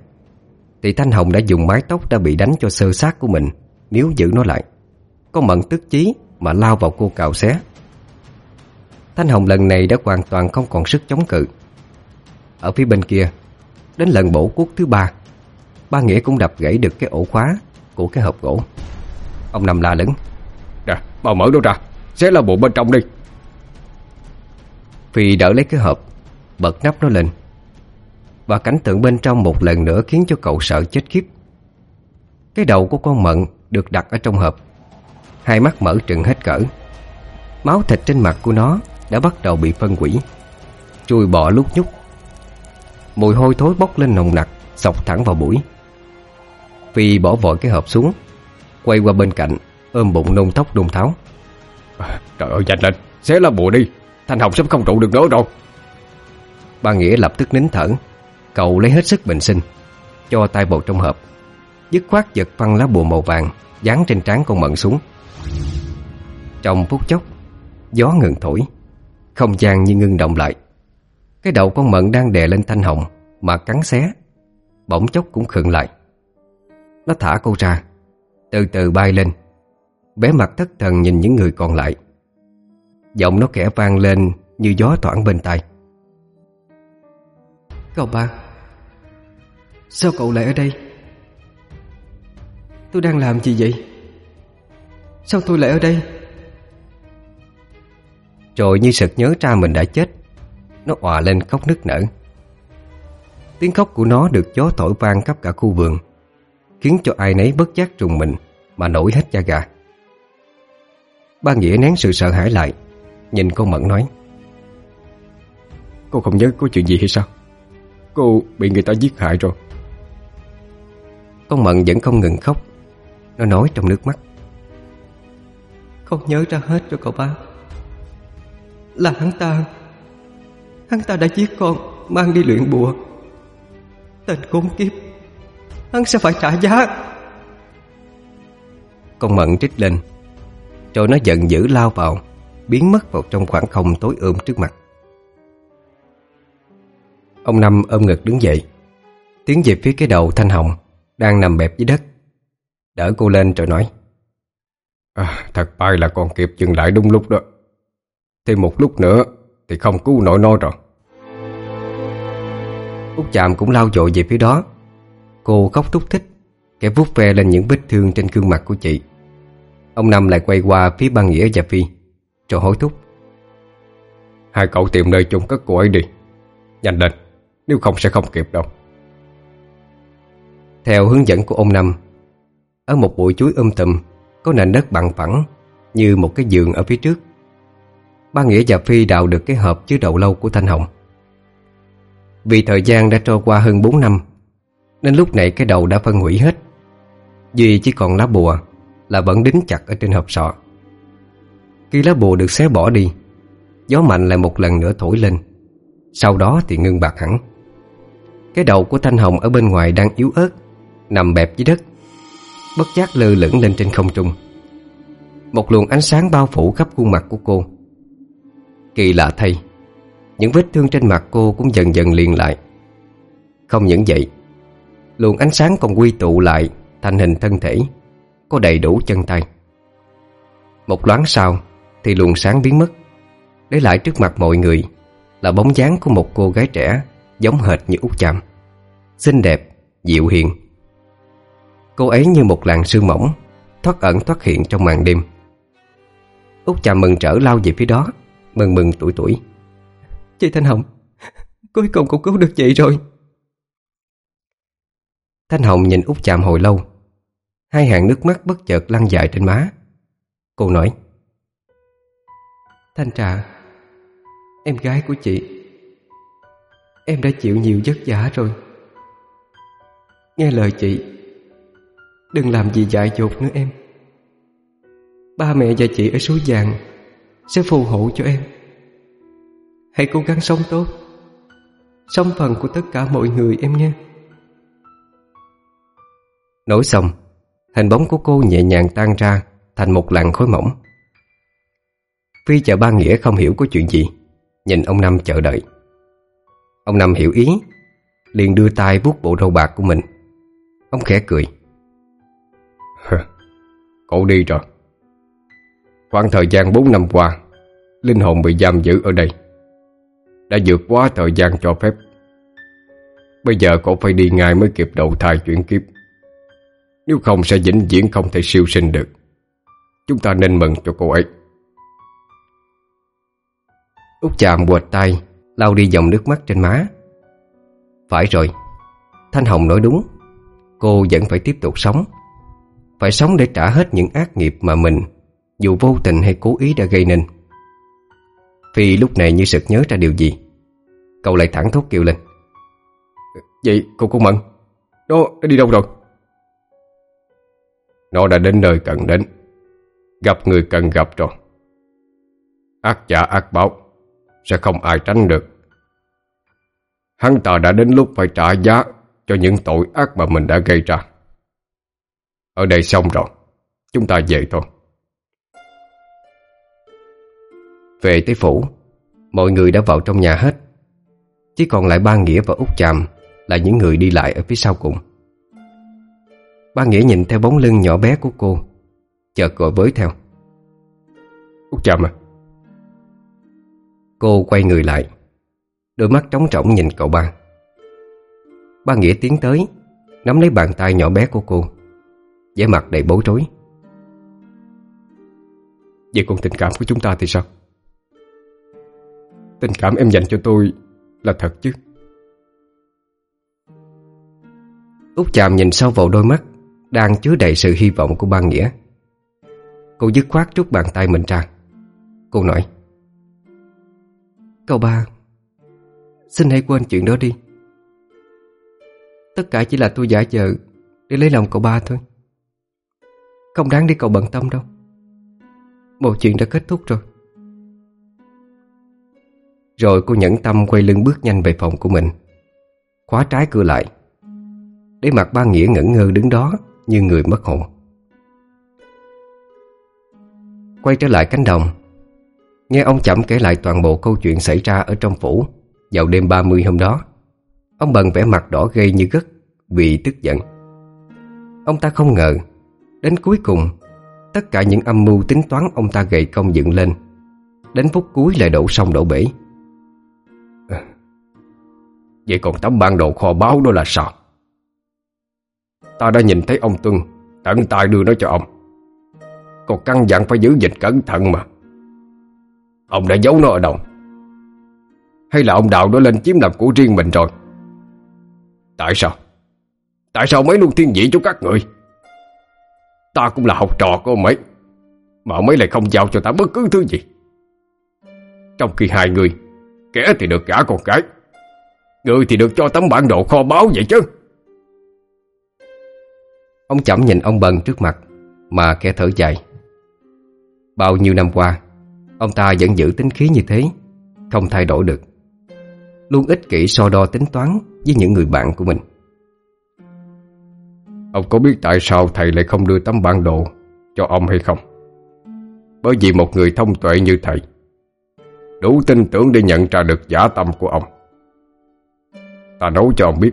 [SPEAKER 1] thì Thanh Hồng đã dùng mái tóc đã bị đánh cho sơ sát của mình Nếu giữ nó lại. Con mận tức chí mà lao vào cô cào xé. Thanh Hồng lần này đã hoàn toàn không còn sức chống cự. Ở phía bên kia Đến lần bổ cuốc thứ ba Ba Nghĩa cũng đập gãy được cái ổ khóa Của cái hộp gỗ. Ông nằm la lớn
[SPEAKER 2] Nè, mau mở nó ra Xé là bộ bên trong đi.
[SPEAKER 1] Phi đỡ lấy cái hộp Bật nắp nó lên và cảnh tượng bên trong một lần nữa khiến cho cậu sợ chết khiếp. Cái đầu của con mận được đặt ở trong hộp. Hai mắt mở trừng hết cỡ. Máu thịt trên mặt của nó đã bắt đầu bị phân quỷ Chui bọ lúc nhúc. Mùi hôi thối bốc lên nồng nặc Sọc thẳng vào mũi. Phi bỏ vội cái hộp xuống Quay qua bên cạnh Ôm bụng nôn tóc đôn tháo.
[SPEAKER 2] À, Trời ơi nhanh lên Xé lá bùa đi. Thanh Hồng sắp không trụ được nữa rồi.
[SPEAKER 1] Ba Nghĩa lập tức nín thở Cậu lấy hết sức bình sinh, Cho tay vào trong hộp, Dứt khoát giật phăng lá bùa màu vàng Dán trên trán con mận xuống. Trong phút chốc, Gió ngừng thổi, Không gian như ngưng động lại. Cái đầu con mận đang đè lên thanh hồng Mà cắn xé, Bỗng chốc cũng khựng lại. Nó thả cô ra, Từ từ bay lên. Bé mặt thất thần nhìn những người còn lại. Giọng nó khẽ vang lên Như gió thoảng bên tai.
[SPEAKER 3] Cậu ba Sao cậu lại ở đây? Tôi đang làm gì vậy? Sao tôi lại ở đây?
[SPEAKER 1] Rồi như sực nhớ ra mình đã chết. Nó òa lên khóc nức nở. Tiếng khóc của nó được gió thổi vang khắp cả khu vườn Khiến cho ai nấy bất giác trùng mình Mà nổi hết da gà. Ba Nghĩa nén sự sợ hãi lại Nhìn con Mận nói
[SPEAKER 2] Cô không nhớ có chuyện gì hay sao? Cô bị người ta giết hại rồi
[SPEAKER 1] Con Mận vẫn không ngừng khóc. Nó nói trong nước mắt.
[SPEAKER 3] Không nhớ ra hết rồi cậu ba. Là hắn ta. Hắn ta đã giết con Mang đi luyện bùa. Tên khốn kiếp. Hắn sẽ phải trả giá.
[SPEAKER 1] Con Mận trích lên. Rồi nó giận dữ lao vào Biến mất vào trong khoảng không tối ôm trước mặt. Ông Năm ôm ngực đứng dậy. Tiến về phía cái đầu Thanh Hồng Đang nằm bẹp dưới đất. Đỡ cô lên rồi nói
[SPEAKER 2] à, Thật may là còn kịp dừng lại đúng lúc đó. Thêm một lúc nữa Thì không cứu nổi nó rồi.
[SPEAKER 1] Út chạm cũng lao dội về phía đó. Cô khóc thúc thích Kẻ vuốt ve lên những vết thương trên gương mặt của chị. Ông Năm lại quay qua phía ba Nghĩa và Phi Rồi hối thúc.
[SPEAKER 2] Hai cậu tìm nơi chung cất cô ấy đi. Nhanh lên Nếu không sẽ không kịp đâu
[SPEAKER 1] theo hướng dẫn của ông Năm. Ở một bụi chuối um tùm Có nền đất bằng phẳng, Như một cái giường ở phía trước. Ba Nghĩa và Phi đào được cái hộp chứa đậu lâu của Thanh Hồng. Vì thời gian đã trôi qua hơn 4 năm, Nên lúc này cái đầu đã phân hủy hết. Duy chỉ còn lá bùa Là vẫn đính chặt ở trên hộp sọ. Khi lá bùa được xé bỏ đi, Gió mạnh lại một lần nữa thổi lên. Sau đó thì ngưng bạc hẳn. Cái đầu của Thanh Hồng ở bên ngoài đang yếu ớt Nằm bẹp dưới đất. Bất giác lơ lửng lên trên không trung. Một luồng ánh sáng bao phủ khắp khuôn mặt của cô. Kỳ lạ thay Những vết thương trên mặt cô cũng dần dần liền lại. Không những vậy Luồng ánh sáng còn quy tụ lại Thành hình thân thể Có đầy đủ chân tay. Một loáng sau Thì luồng sáng biến mất Để lại trước mặt mọi người Là bóng dáng của một cô gái trẻ Giống hệt như út chạm Xinh đẹp, dịu hiền. Cô ấy như một làn sương mỏng Thoát ẩn thoát hiện trong màn đêm. Út chạm mừng trở lao về phía đó Mừng mừng tuổi tuổi.
[SPEAKER 3] Chị Thanh Hồng Cuối cùng cũng cứu được chị rồi.
[SPEAKER 1] Thanh Hồng nhìn út chạm hồi lâu. Hai hàng nước mắt bất chợt lăn dài trên má. Cô nói
[SPEAKER 3] Thanh Trà Em gái của chị Em đã chịu nhiều vất vả rồi. Nghe lời chị Đừng làm gì dại dột nữa em. Ba mẹ và chị ở suối vàng Sẽ phù hộ cho em. Hãy cố gắng sống tốt. Sống phần của tất cả mọi người em nha
[SPEAKER 1] Nói xong, Hình bóng của cô nhẹ nhàng tan ra Thành một làn khối mỏng. Phi và ba Nghĩa không hiểu có chuyện gì, Nhìn ông Năm chờ đợi. Ông Năm hiểu ý, liền đưa tay vuốt bộ râu bạc của mình. Ông khẽ cười.
[SPEAKER 2] Cậu đi rồi. Khoảng thời gian 4 năm qua, Linh hồn bị giam giữ ở đây. Đã vượt quá thời gian cho phép. Bây giờ cậu phải đi ngay mới kịp đầu thai chuyển kiếp. Nếu không sẽ vĩnh viễn không thể siêu sinh được. Chúng ta nên mừng cho cô ấy.
[SPEAKER 1] Út chạm quệt tay, lau đi dòng nước mắt trên má. Phải rồi, Thanh Hồng nói đúng. Cô vẫn phải tiếp tục sống. Phải sống để trả hết những ác nghiệp mà mình, Dù vô tình hay cố ý đã gây nên. Phi lúc này như sực nhớ ra điều gì? Cậu lại thẳng thốt kêu lên.
[SPEAKER 2] Vậy cô cô Mận Nó nó đi đâu rồi? Nó đã đến nơi cần đến. Gặp người cần gặp rồi. Ác giả ác báo, Sẽ không ai tránh được. Hắn ta đã đến lúc phải trả giá Cho những tội ác mà mình đã gây ra. Ở đây xong rồi. Chúng ta về thôi.
[SPEAKER 1] Về tới phủ, Mọi người đã vào trong nhà hết. Chỉ còn lại ba Nghĩa và út Chàm Là những người đi lại ở phía sau cùng. Ba Nghĩa nhìn theo bóng lưng nhỏ bé của cô Chợt gọi với theo.
[SPEAKER 2] Út Chàm à.
[SPEAKER 1] Cô quay người lại, Đôi mắt trống trỏng nhìn cậu ba. Ba Nghĩa tiến tới, Nắm lấy bàn tay nhỏ bé của cô vẻ mặt đầy bối rối.
[SPEAKER 2] Vậy còn tình cảm của chúng ta thì sao? Tình cảm em dành cho tôi là thật chứ?
[SPEAKER 1] Út chạm nhìn sâu vào đôi mắt Đang chứa đầy sự hy vọng của ba Nghĩa. Cô dứt khoát rút bàn tay mình ra. Cô nói, Cậu ba, Xin hãy quên chuyện đó đi. Tất cả chỉ là tôi giả vờ Để lấy lòng cậu ba thôi. Không đáng để cậu bận tâm đâu. Mọi chuyện đã kết thúc rồi. Rồi cô nhẫn tâm quay lưng bước nhanh về phòng của mình. Khóa trái cửa lại. Để mặt ba Nghĩa ngẩn ngơ đứng đó Như người mất hồn. Quay trở lại cánh đồng. Nghe ông chậm kể lại toàn bộ câu chuyện xảy ra ở trong phủ Vào đêm 30 hôm đó. Ông bần vẻ mặt đỏ gây như gất Vì tức giận. Ông ta không ngờ Đến cuối cùng Tất cả những âm mưu tính toán ông ta gầy công dựng lên. Đến phút cuối lại đổ sông đổ bể.
[SPEAKER 2] À, Vậy còn tấm ban đồ kho báo đó là sao? Ta đã nhìn thấy ông Tuân Tận tay đưa nó cho ông. Còn căn dặn phải giữ dịch cẩn thận mà. Ông đã giấu nó ở đâu? Hay là ông đào nó lên chiếm làm của riêng mình rồi? Tại sao? Tại sao mấy luôn thiên vị cho các người? Ta cũng là học trò của ông ấy, Mà ông ấy lại không giao cho ta bất cứ thứ gì. Trong khi hai người, Kẻ thì được cả con cái Người thì được cho tấm bản đồ kho báu vậy chứ.
[SPEAKER 1] Ông chậm nhìn ông bần trước mặt, Mà kẻ thở dài. Bao nhiêu năm qua, Ông ta vẫn giữ tính khí như thế, Không thay đổi được. Luôn ích kỷ so đo tính toán Với những người bạn của mình.
[SPEAKER 2] Ông có biết tại sao thầy lại không đưa tấm bản đồ Cho ông hay không? Bởi vì một người thông tuệ như thầy, Đủ tin tưởng để nhận ra được giả tâm của ông. Ta nói cho ông biết,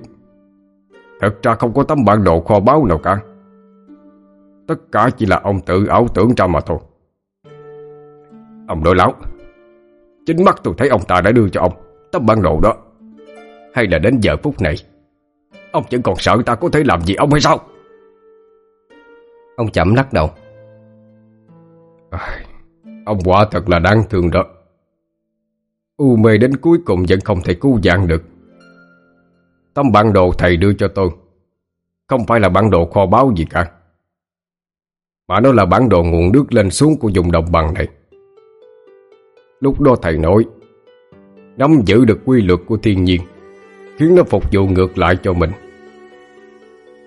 [SPEAKER 2] Thật ra không có tấm bản đồ kho báu nào cả. Tất cả chỉ là ông tự ảo tưởng ra mà thôi. Ông nói láo, Chính mắt tôi thấy ông ta đã đưa cho ông Tấm bản đồ đó. Hay là đến giờ phút này, Ông vẫn còn sợ ta có thể làm gì ông hay sao?
[SPEAKER 1] Ông chậm lắc đầu.
[SPEAKER 2] À, Ông quả thật là đáng thương đó. U mê đến cuối cùng vẫn không thể cứu vãn được. Tấm bản đồ thầy đưa cho tôi Không phải là bản đồ kho báu gì cả Mà nó là bản đồ nguồn nước lên xuống của vùng đồng bằng này. Lúc đó thầy nói Nắm giữ được quy luật của thiên nhiên Khiến nó phục vụ ngược lại cho mình.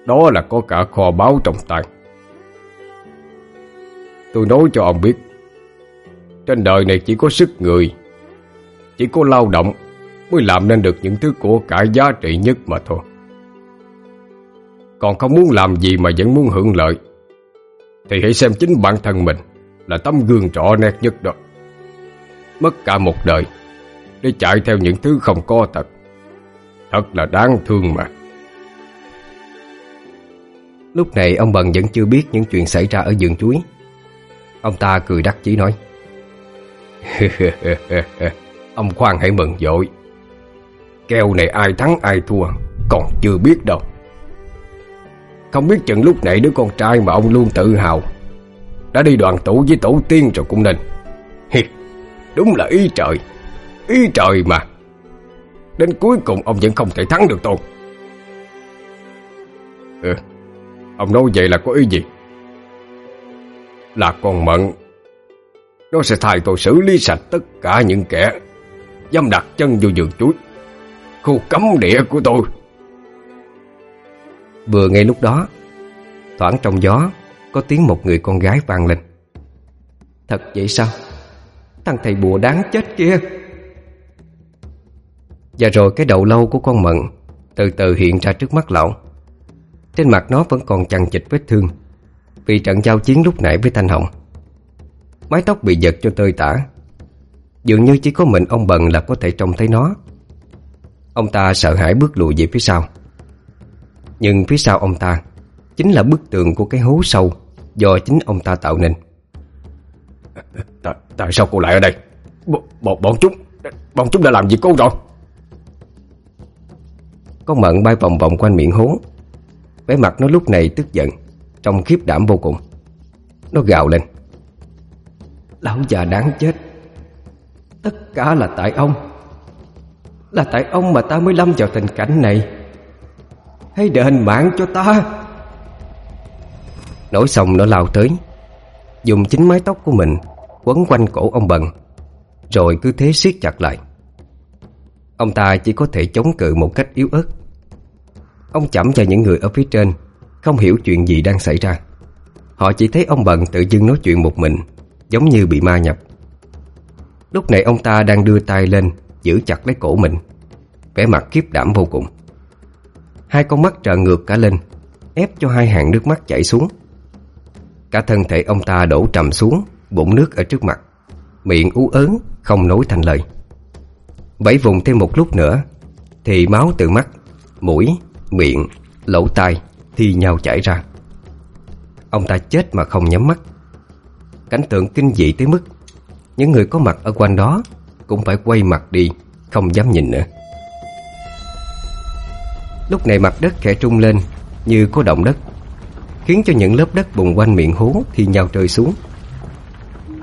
[SPEAKER 2] Đó là có cả kho báu trong tay Tôi nói cho ông biết. Trên đời này chỉ có sức người, Chỉ có lao động Mới làm nên được những thứ của cải giá trị nhất mà thôi. Còn không muốn làm gì mà vẫn muốn hưởng lợi, Thì hãy xem chính bản thân mình Là tấm gương rõ nét nhất đó. Mất cả một đời Để chạy theo những thứ không có thật. Thật là đáng thương mà.
[SPEAKER 1] Lúc này ông Bần vẫn chưa biết những chuyện xảy ra ở vườn chuối. Ông ta cười đắc chí nói.
[SPEAKER 2] Ông khoan hãy mừng dội. Kèo này ai thắng ai thua, Còn chưa biết đâu. Không biết chừng lúc nãy đứa con trai mà ông luôn tự hào, Đã đi đoàn tụ với tổ tiên rồi cũng nên. Đúng là ý trời Ý trời mà. Đến cuối cùng ông vẫn không thể thắng được tôi. Ừ Ông nói vậy là có ý gì? Là con mận. Nó sẽ thay tôi xử lý sạch tất cả những kẻ Dám đặt chân vô vườn chuối, Khu cấm địa của tôi.
[SPEAKER 1] Vừa ngay lúc đó, Thoảng trong gió, Có tiếng một người con gái vang lên. Thật vậy sao? Thằng thầy bùa đáng chết kia. Và rồi cái đầu lâu của con mận Từ từ hiện ra trước mắt lão. Trên mặt nó vẫn còn chằng chịt vết thương. Vì trận giao chiến lúc nãy với Thanh Hồng. Mái tóc bị giật cho tơi tả. Dường như chỉ có mình ông Bần là có thể trông thấy nó. Ông ta sợ hãi bước lùi về phía sau. Nhưng phía sau ông ta Chính là bức tường của cái hố sâu Do chính ông ta tạo nên.
[SPEAKER 2] Tại, tại sao cô lại ở đây? B bọn, bọn chúng Bọn chúng đã làm gì cô rồi?
[SPEAKER 1] Con mận bay vòng vòng quanh miệng hố. Vẻ mặt nó lúc này tức giận trong khiếp đảm vô cùng. Nó gào lên. Lão già đáng chết. Tất cả là tại ông. Là tại ông mà ta mới lâm vào tình cảnh này. Hãy đền mạng cho ta. Nổi xong nó lao tới, Dùng chính mái tóc của mình Quấn quanh cổ ông bần, Rồi cứ thế siết chặt lại. Ông ta chỉ có thể chống cự một cách yếu ớt. Ông chẩm cho những người ở phía trên không hiểu chuyện gì đang xảy ra. Họ chỉ thấy ông bần tự dưng nói chuyện một mình Giống như bị ma nhập. Lúc này ông ta đang đưa tay lên Giữ chặt lấy cổ mình. Vẻ mặt khiếp đảm vô cùng. Hai con mắt trợn ngược cả lên Ép cho hai hàng nước mắt chảy xuống. Cả thân thể ông ta đổ trầm xuống Bụng nước ở trước mặt. Miệng ú ớn Không nói thành lời. Vẫy vùng thêm một lúc nữa Thì máu từ mắt Mũi, miệng, lỗ tai. Thi nhau chảy ra. Ông ta chết mà không nhắm mắt. Cảnh tượng kinh dị tới mức Những người có mặt ở quanh đó Cũng phải quay mặt đi, Không dám nhìn nữa. Lúc này mặt đất khẽ trung lên Như có động đất, Khiến cho những lớp đất bùng quanh miệng hố Thì nhau rơi xuống.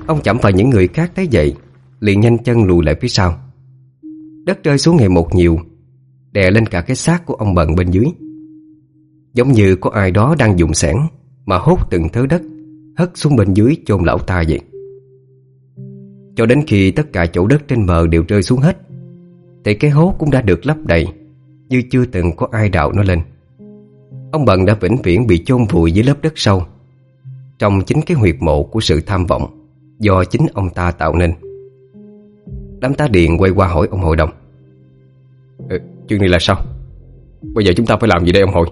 [SPEAKER 1] Ông chậm và những người khác thấy vậy, liền nhanh chân lùi lại phía sau. Đất rơi xuống ngày một nhiều, Đè lên cả cái xác của ông bần bên dưới. Giống như có ai đó đang dùng sẻn Mà hốt từng thớ đất Hất xuống bên dưới chôn lão ta vậy. Cho đến khi tất cả chỗ đất trên bờ đều rơi xuống hết Thì cái hố cũng đã được lấp đầy Như chưa từng có ai đào nó lên. Ông Bần đã vĩnh viễn bị chôn vùi dưới lớp đất sâu Trong chính cái huyệt mộ của sự tham vọng Do chính ông ta tạo nên. Đám tá điện quay qua hỏi ông hội đồng.
[SPEAKER 2] Ừ, Chuyện này là sao? Bây giờ chúng ta phải làm gì đây ông hội?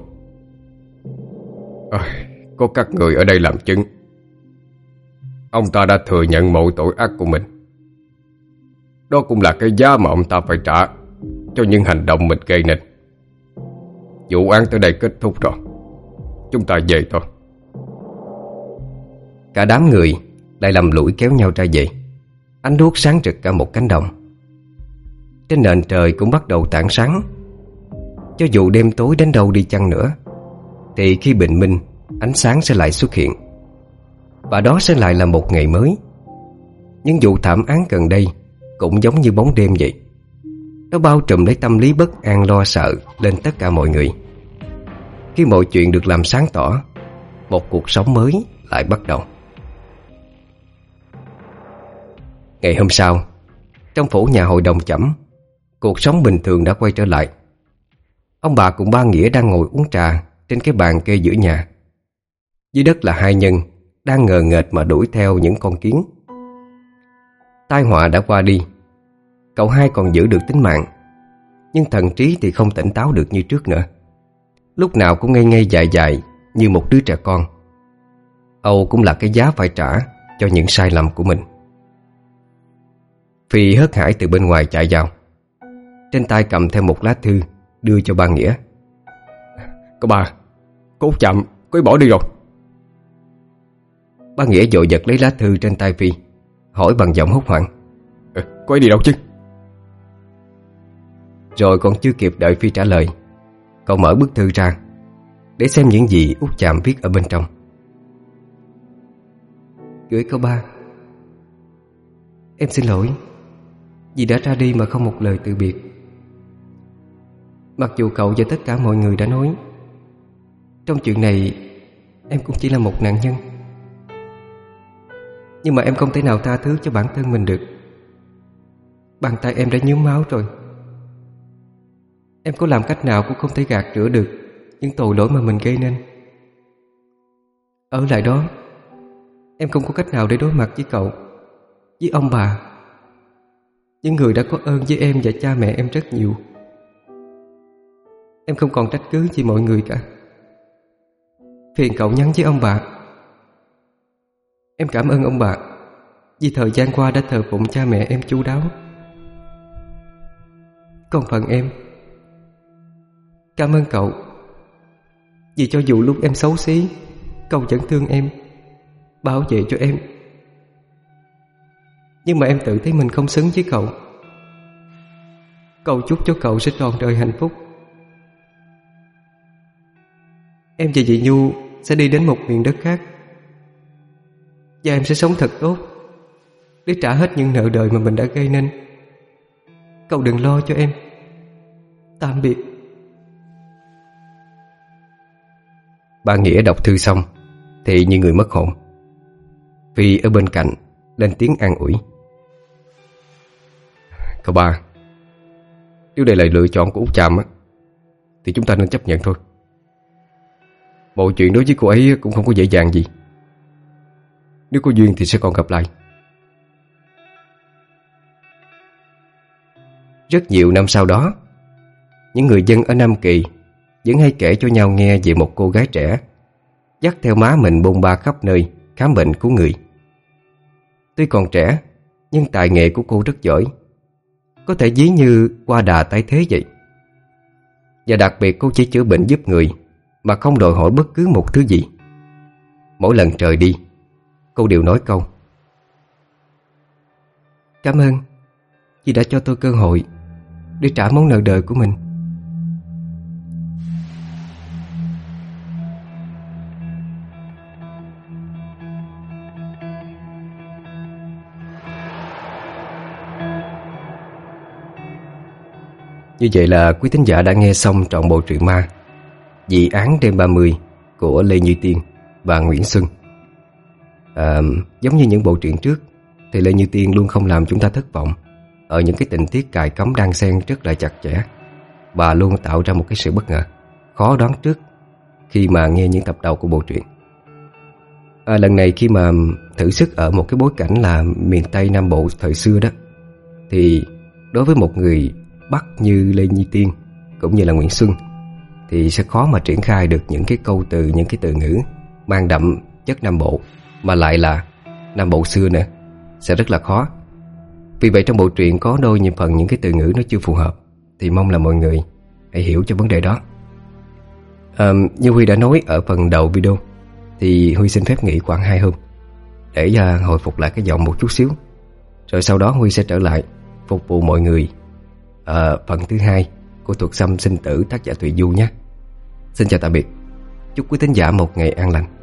[SPEAKER 2] À, Có các người ở đây làm chứng. Ông ta đã thừa nhận mọi tội ác của mình. Đó cũng là cái giá mà ông ta phải trả Cho những hành động mình gây nên. Vụ án tới đây kết thúc rồi. Chúng ta về thôi.
[SPEAKER 1] Cả đám người lại lầm lũi kéo nhau ra về. Ánh đuốc sáng rực cả một cánh đồng. Trên nền trời cũng bắt đầu tảng sáng. Cho dù đêm tối đến đâu đi chăng nữa thì khi bình minh, Ánh sáng sẽ lại xuất hiện. Và đó sẽ lại là một ngày mới. Nhưng vụ thảm án gần đây, Cũng giống như bóng đêm vậy. Nó bao trùm lấy tâm lý bất an lo sợ Lên tất cả mọi người. Khi mọi chuyện được làm sáng tỏ, Một cuộc sống mới lại bắt đầu. Ngày hôm sau, Trong phủ nhà hội đồng chẩm, Cuộc sống bình thường đã quay trở lại. Ông bà cùng ba Nghĩa đang ngồi uống trà trên cái bàn kê giữa nhà. Dưới đất là hai nhân, Đang ngờ ngợt mà đuổi theo những con kiến. Tai họa đã qua đi. Cậu hai còn giữ được tính mạng, Nhưng thần trí thì không tỉnh táo được như trước nữa. Lúc nào cũng ngây ngây dài dài Như một đứa trẻ con. Âu cũng là cái giá phải trả Cho những sai lầm của mình. Phi hớt hải từ bên ngoài chạy vào. Trên tay cầm theo một lá thư Đưa cho ba Nghĩa.
[SPEAKER 2] Cô ba. Cô chậm Cô bỏ đi rồi.
[SPEAKER 1] Ba Nghĩa dội giật lấy lá thư trên tay Phi Hỏi bằng giọng hốt hoảng.
[SPEAKER 2] Ừ, Cô ấy đi đâu chứ?
[SPEAKER 1] Rồi còn chưa kịp đợi Phi trả lời Cậu mở bức thư ra Để xem những gì út chạm viết ở bên trong. Gửi câu ba Em xin lỗi Vì đã ra đi mà không một lời từ biệt. Mặc dù cậu và tất cả mọi người đã nói trong chuyện này, Em cũng chỉ là một nạn nhân. Nhưng mà em không thể nào tha thứ cho bản thân mình được. Bàn tay em đã nhuốm máu rồi. Em có làm cách nào cũng không thể gạt rửa được Những tội lỗi mà mình gây nên. Ở lại đó, Em không có cách nào để đối mặt với cậu, Với ông bà. Những người đã có ơn với em và cha mẹ em rất nhiều. Em không còn trách cứ gì mọi người cả. Phiền cậu nhắn với ông bà. Em cảm ơn ông bà. Vì thời gian qua đã thờ phụng cha mẹ em chú đáo. Còn phần em, Cảm ơn cậu.
[SPEAKER 3] Vì cho dù lúc em xấu xí, Cậu vẫn thương em, Bảo vệ cho em. Nhưng mà em tự thấy mình không xứng với cậu. Cậu chúc cho cậu sẽ tròn đời hạnh phúc. Em và chị Nhu sẽ đi đến một miền đất khác. Và em sẽ sống thật tốt. Để trả hết những nợ đời mà mình đã gây nên. Cậu đừng lo cho em. Tạm biệt.
[SPEAKER 1] Ba Nghĩa đọc thư xong, Thì như người mất hồn. Phi ở bên cạnh, Lên tiếng an ủi. Cậu ba, Nếu đây là lựa chọn của Út Chàm á, Thì chúng ta nên chấp nhận thôi. Mọi chuyện đối với cô ấy cũng không có dễ dàng gì. Nếu có duyên thì sẽ còn gặp lại. Rất nhiều năm sau đó, Những người dân ở Nam Kỳ Vẫn hay kể cho nhau nghe về một cô gái trẻ Dắt theo má mình bôn ba khắp nơi, Khám bệnh cứu người. Tuy còn trẻ, Nhưng tài nghệ của cô rất giỏi, Có thể dí như qua đà tái thế vậy. Và đặc biệt cô chỉ chữa bệnh giúp người mà không đòi hỏi bất cứ một thứ gì. Mỗi lần trời đi, Cô đều nói câu,
[SPEAKER 3] Cảm ơn, Vì đã cho tôi cơ hội Để trả món nợ đời của mình.
[SPEAKER 1] Như vậy là quý thính giả đã nghe xong trọn bộ truyện ma. Dị án đêm 30 của Lê Như Tiên và Nguyễn Xuân. À, Giống như những bộ truyện trước Thì Lê Như Tiên luôn không làm chúng ta thất vọng Ở những cái tình tiết cài cắm đan xen rất là chặt chẽ. Và luôn tạo ra một cái sự bất ngờ Khó đoán trước Khi mà nghe những tập đầu của bộ truyện. À, Lần này khi mà thử sức ở một cái bối cảnh là miền Tây Nam Bộ thời xưa đó Thì đối với một người Bắc như Lê Nhi Tiên cũng như là Nguyễn Xuân thì sẽ khó mà triển khai được những cái câu từ, những cái từ ngữ mang đậm chất Nam Bộ mà lại là Nam Bộ xưa nữa sẽ rất là khó. Vì vậy trong bộ truyện có đôi nhiều phần những cái từ ngữ nó chưa phù hợp thì mong là mọi người hãy hiểu cho vấn đề đó. À, như Huy đã nói ở phần đầu video thì Huy xin phép nghỉ khoảng 2 hôm để uh, hồi phục lại cái giọng một chút xíu. Rồi sau đó Huy sẽ trở lại phục vụ mọi người à, phần thứ hai của thuật xâm sinh tử tác giả Thụy Du nhé. Xin chào tạm biệt. Chúc quý thính giả một ngày an lành.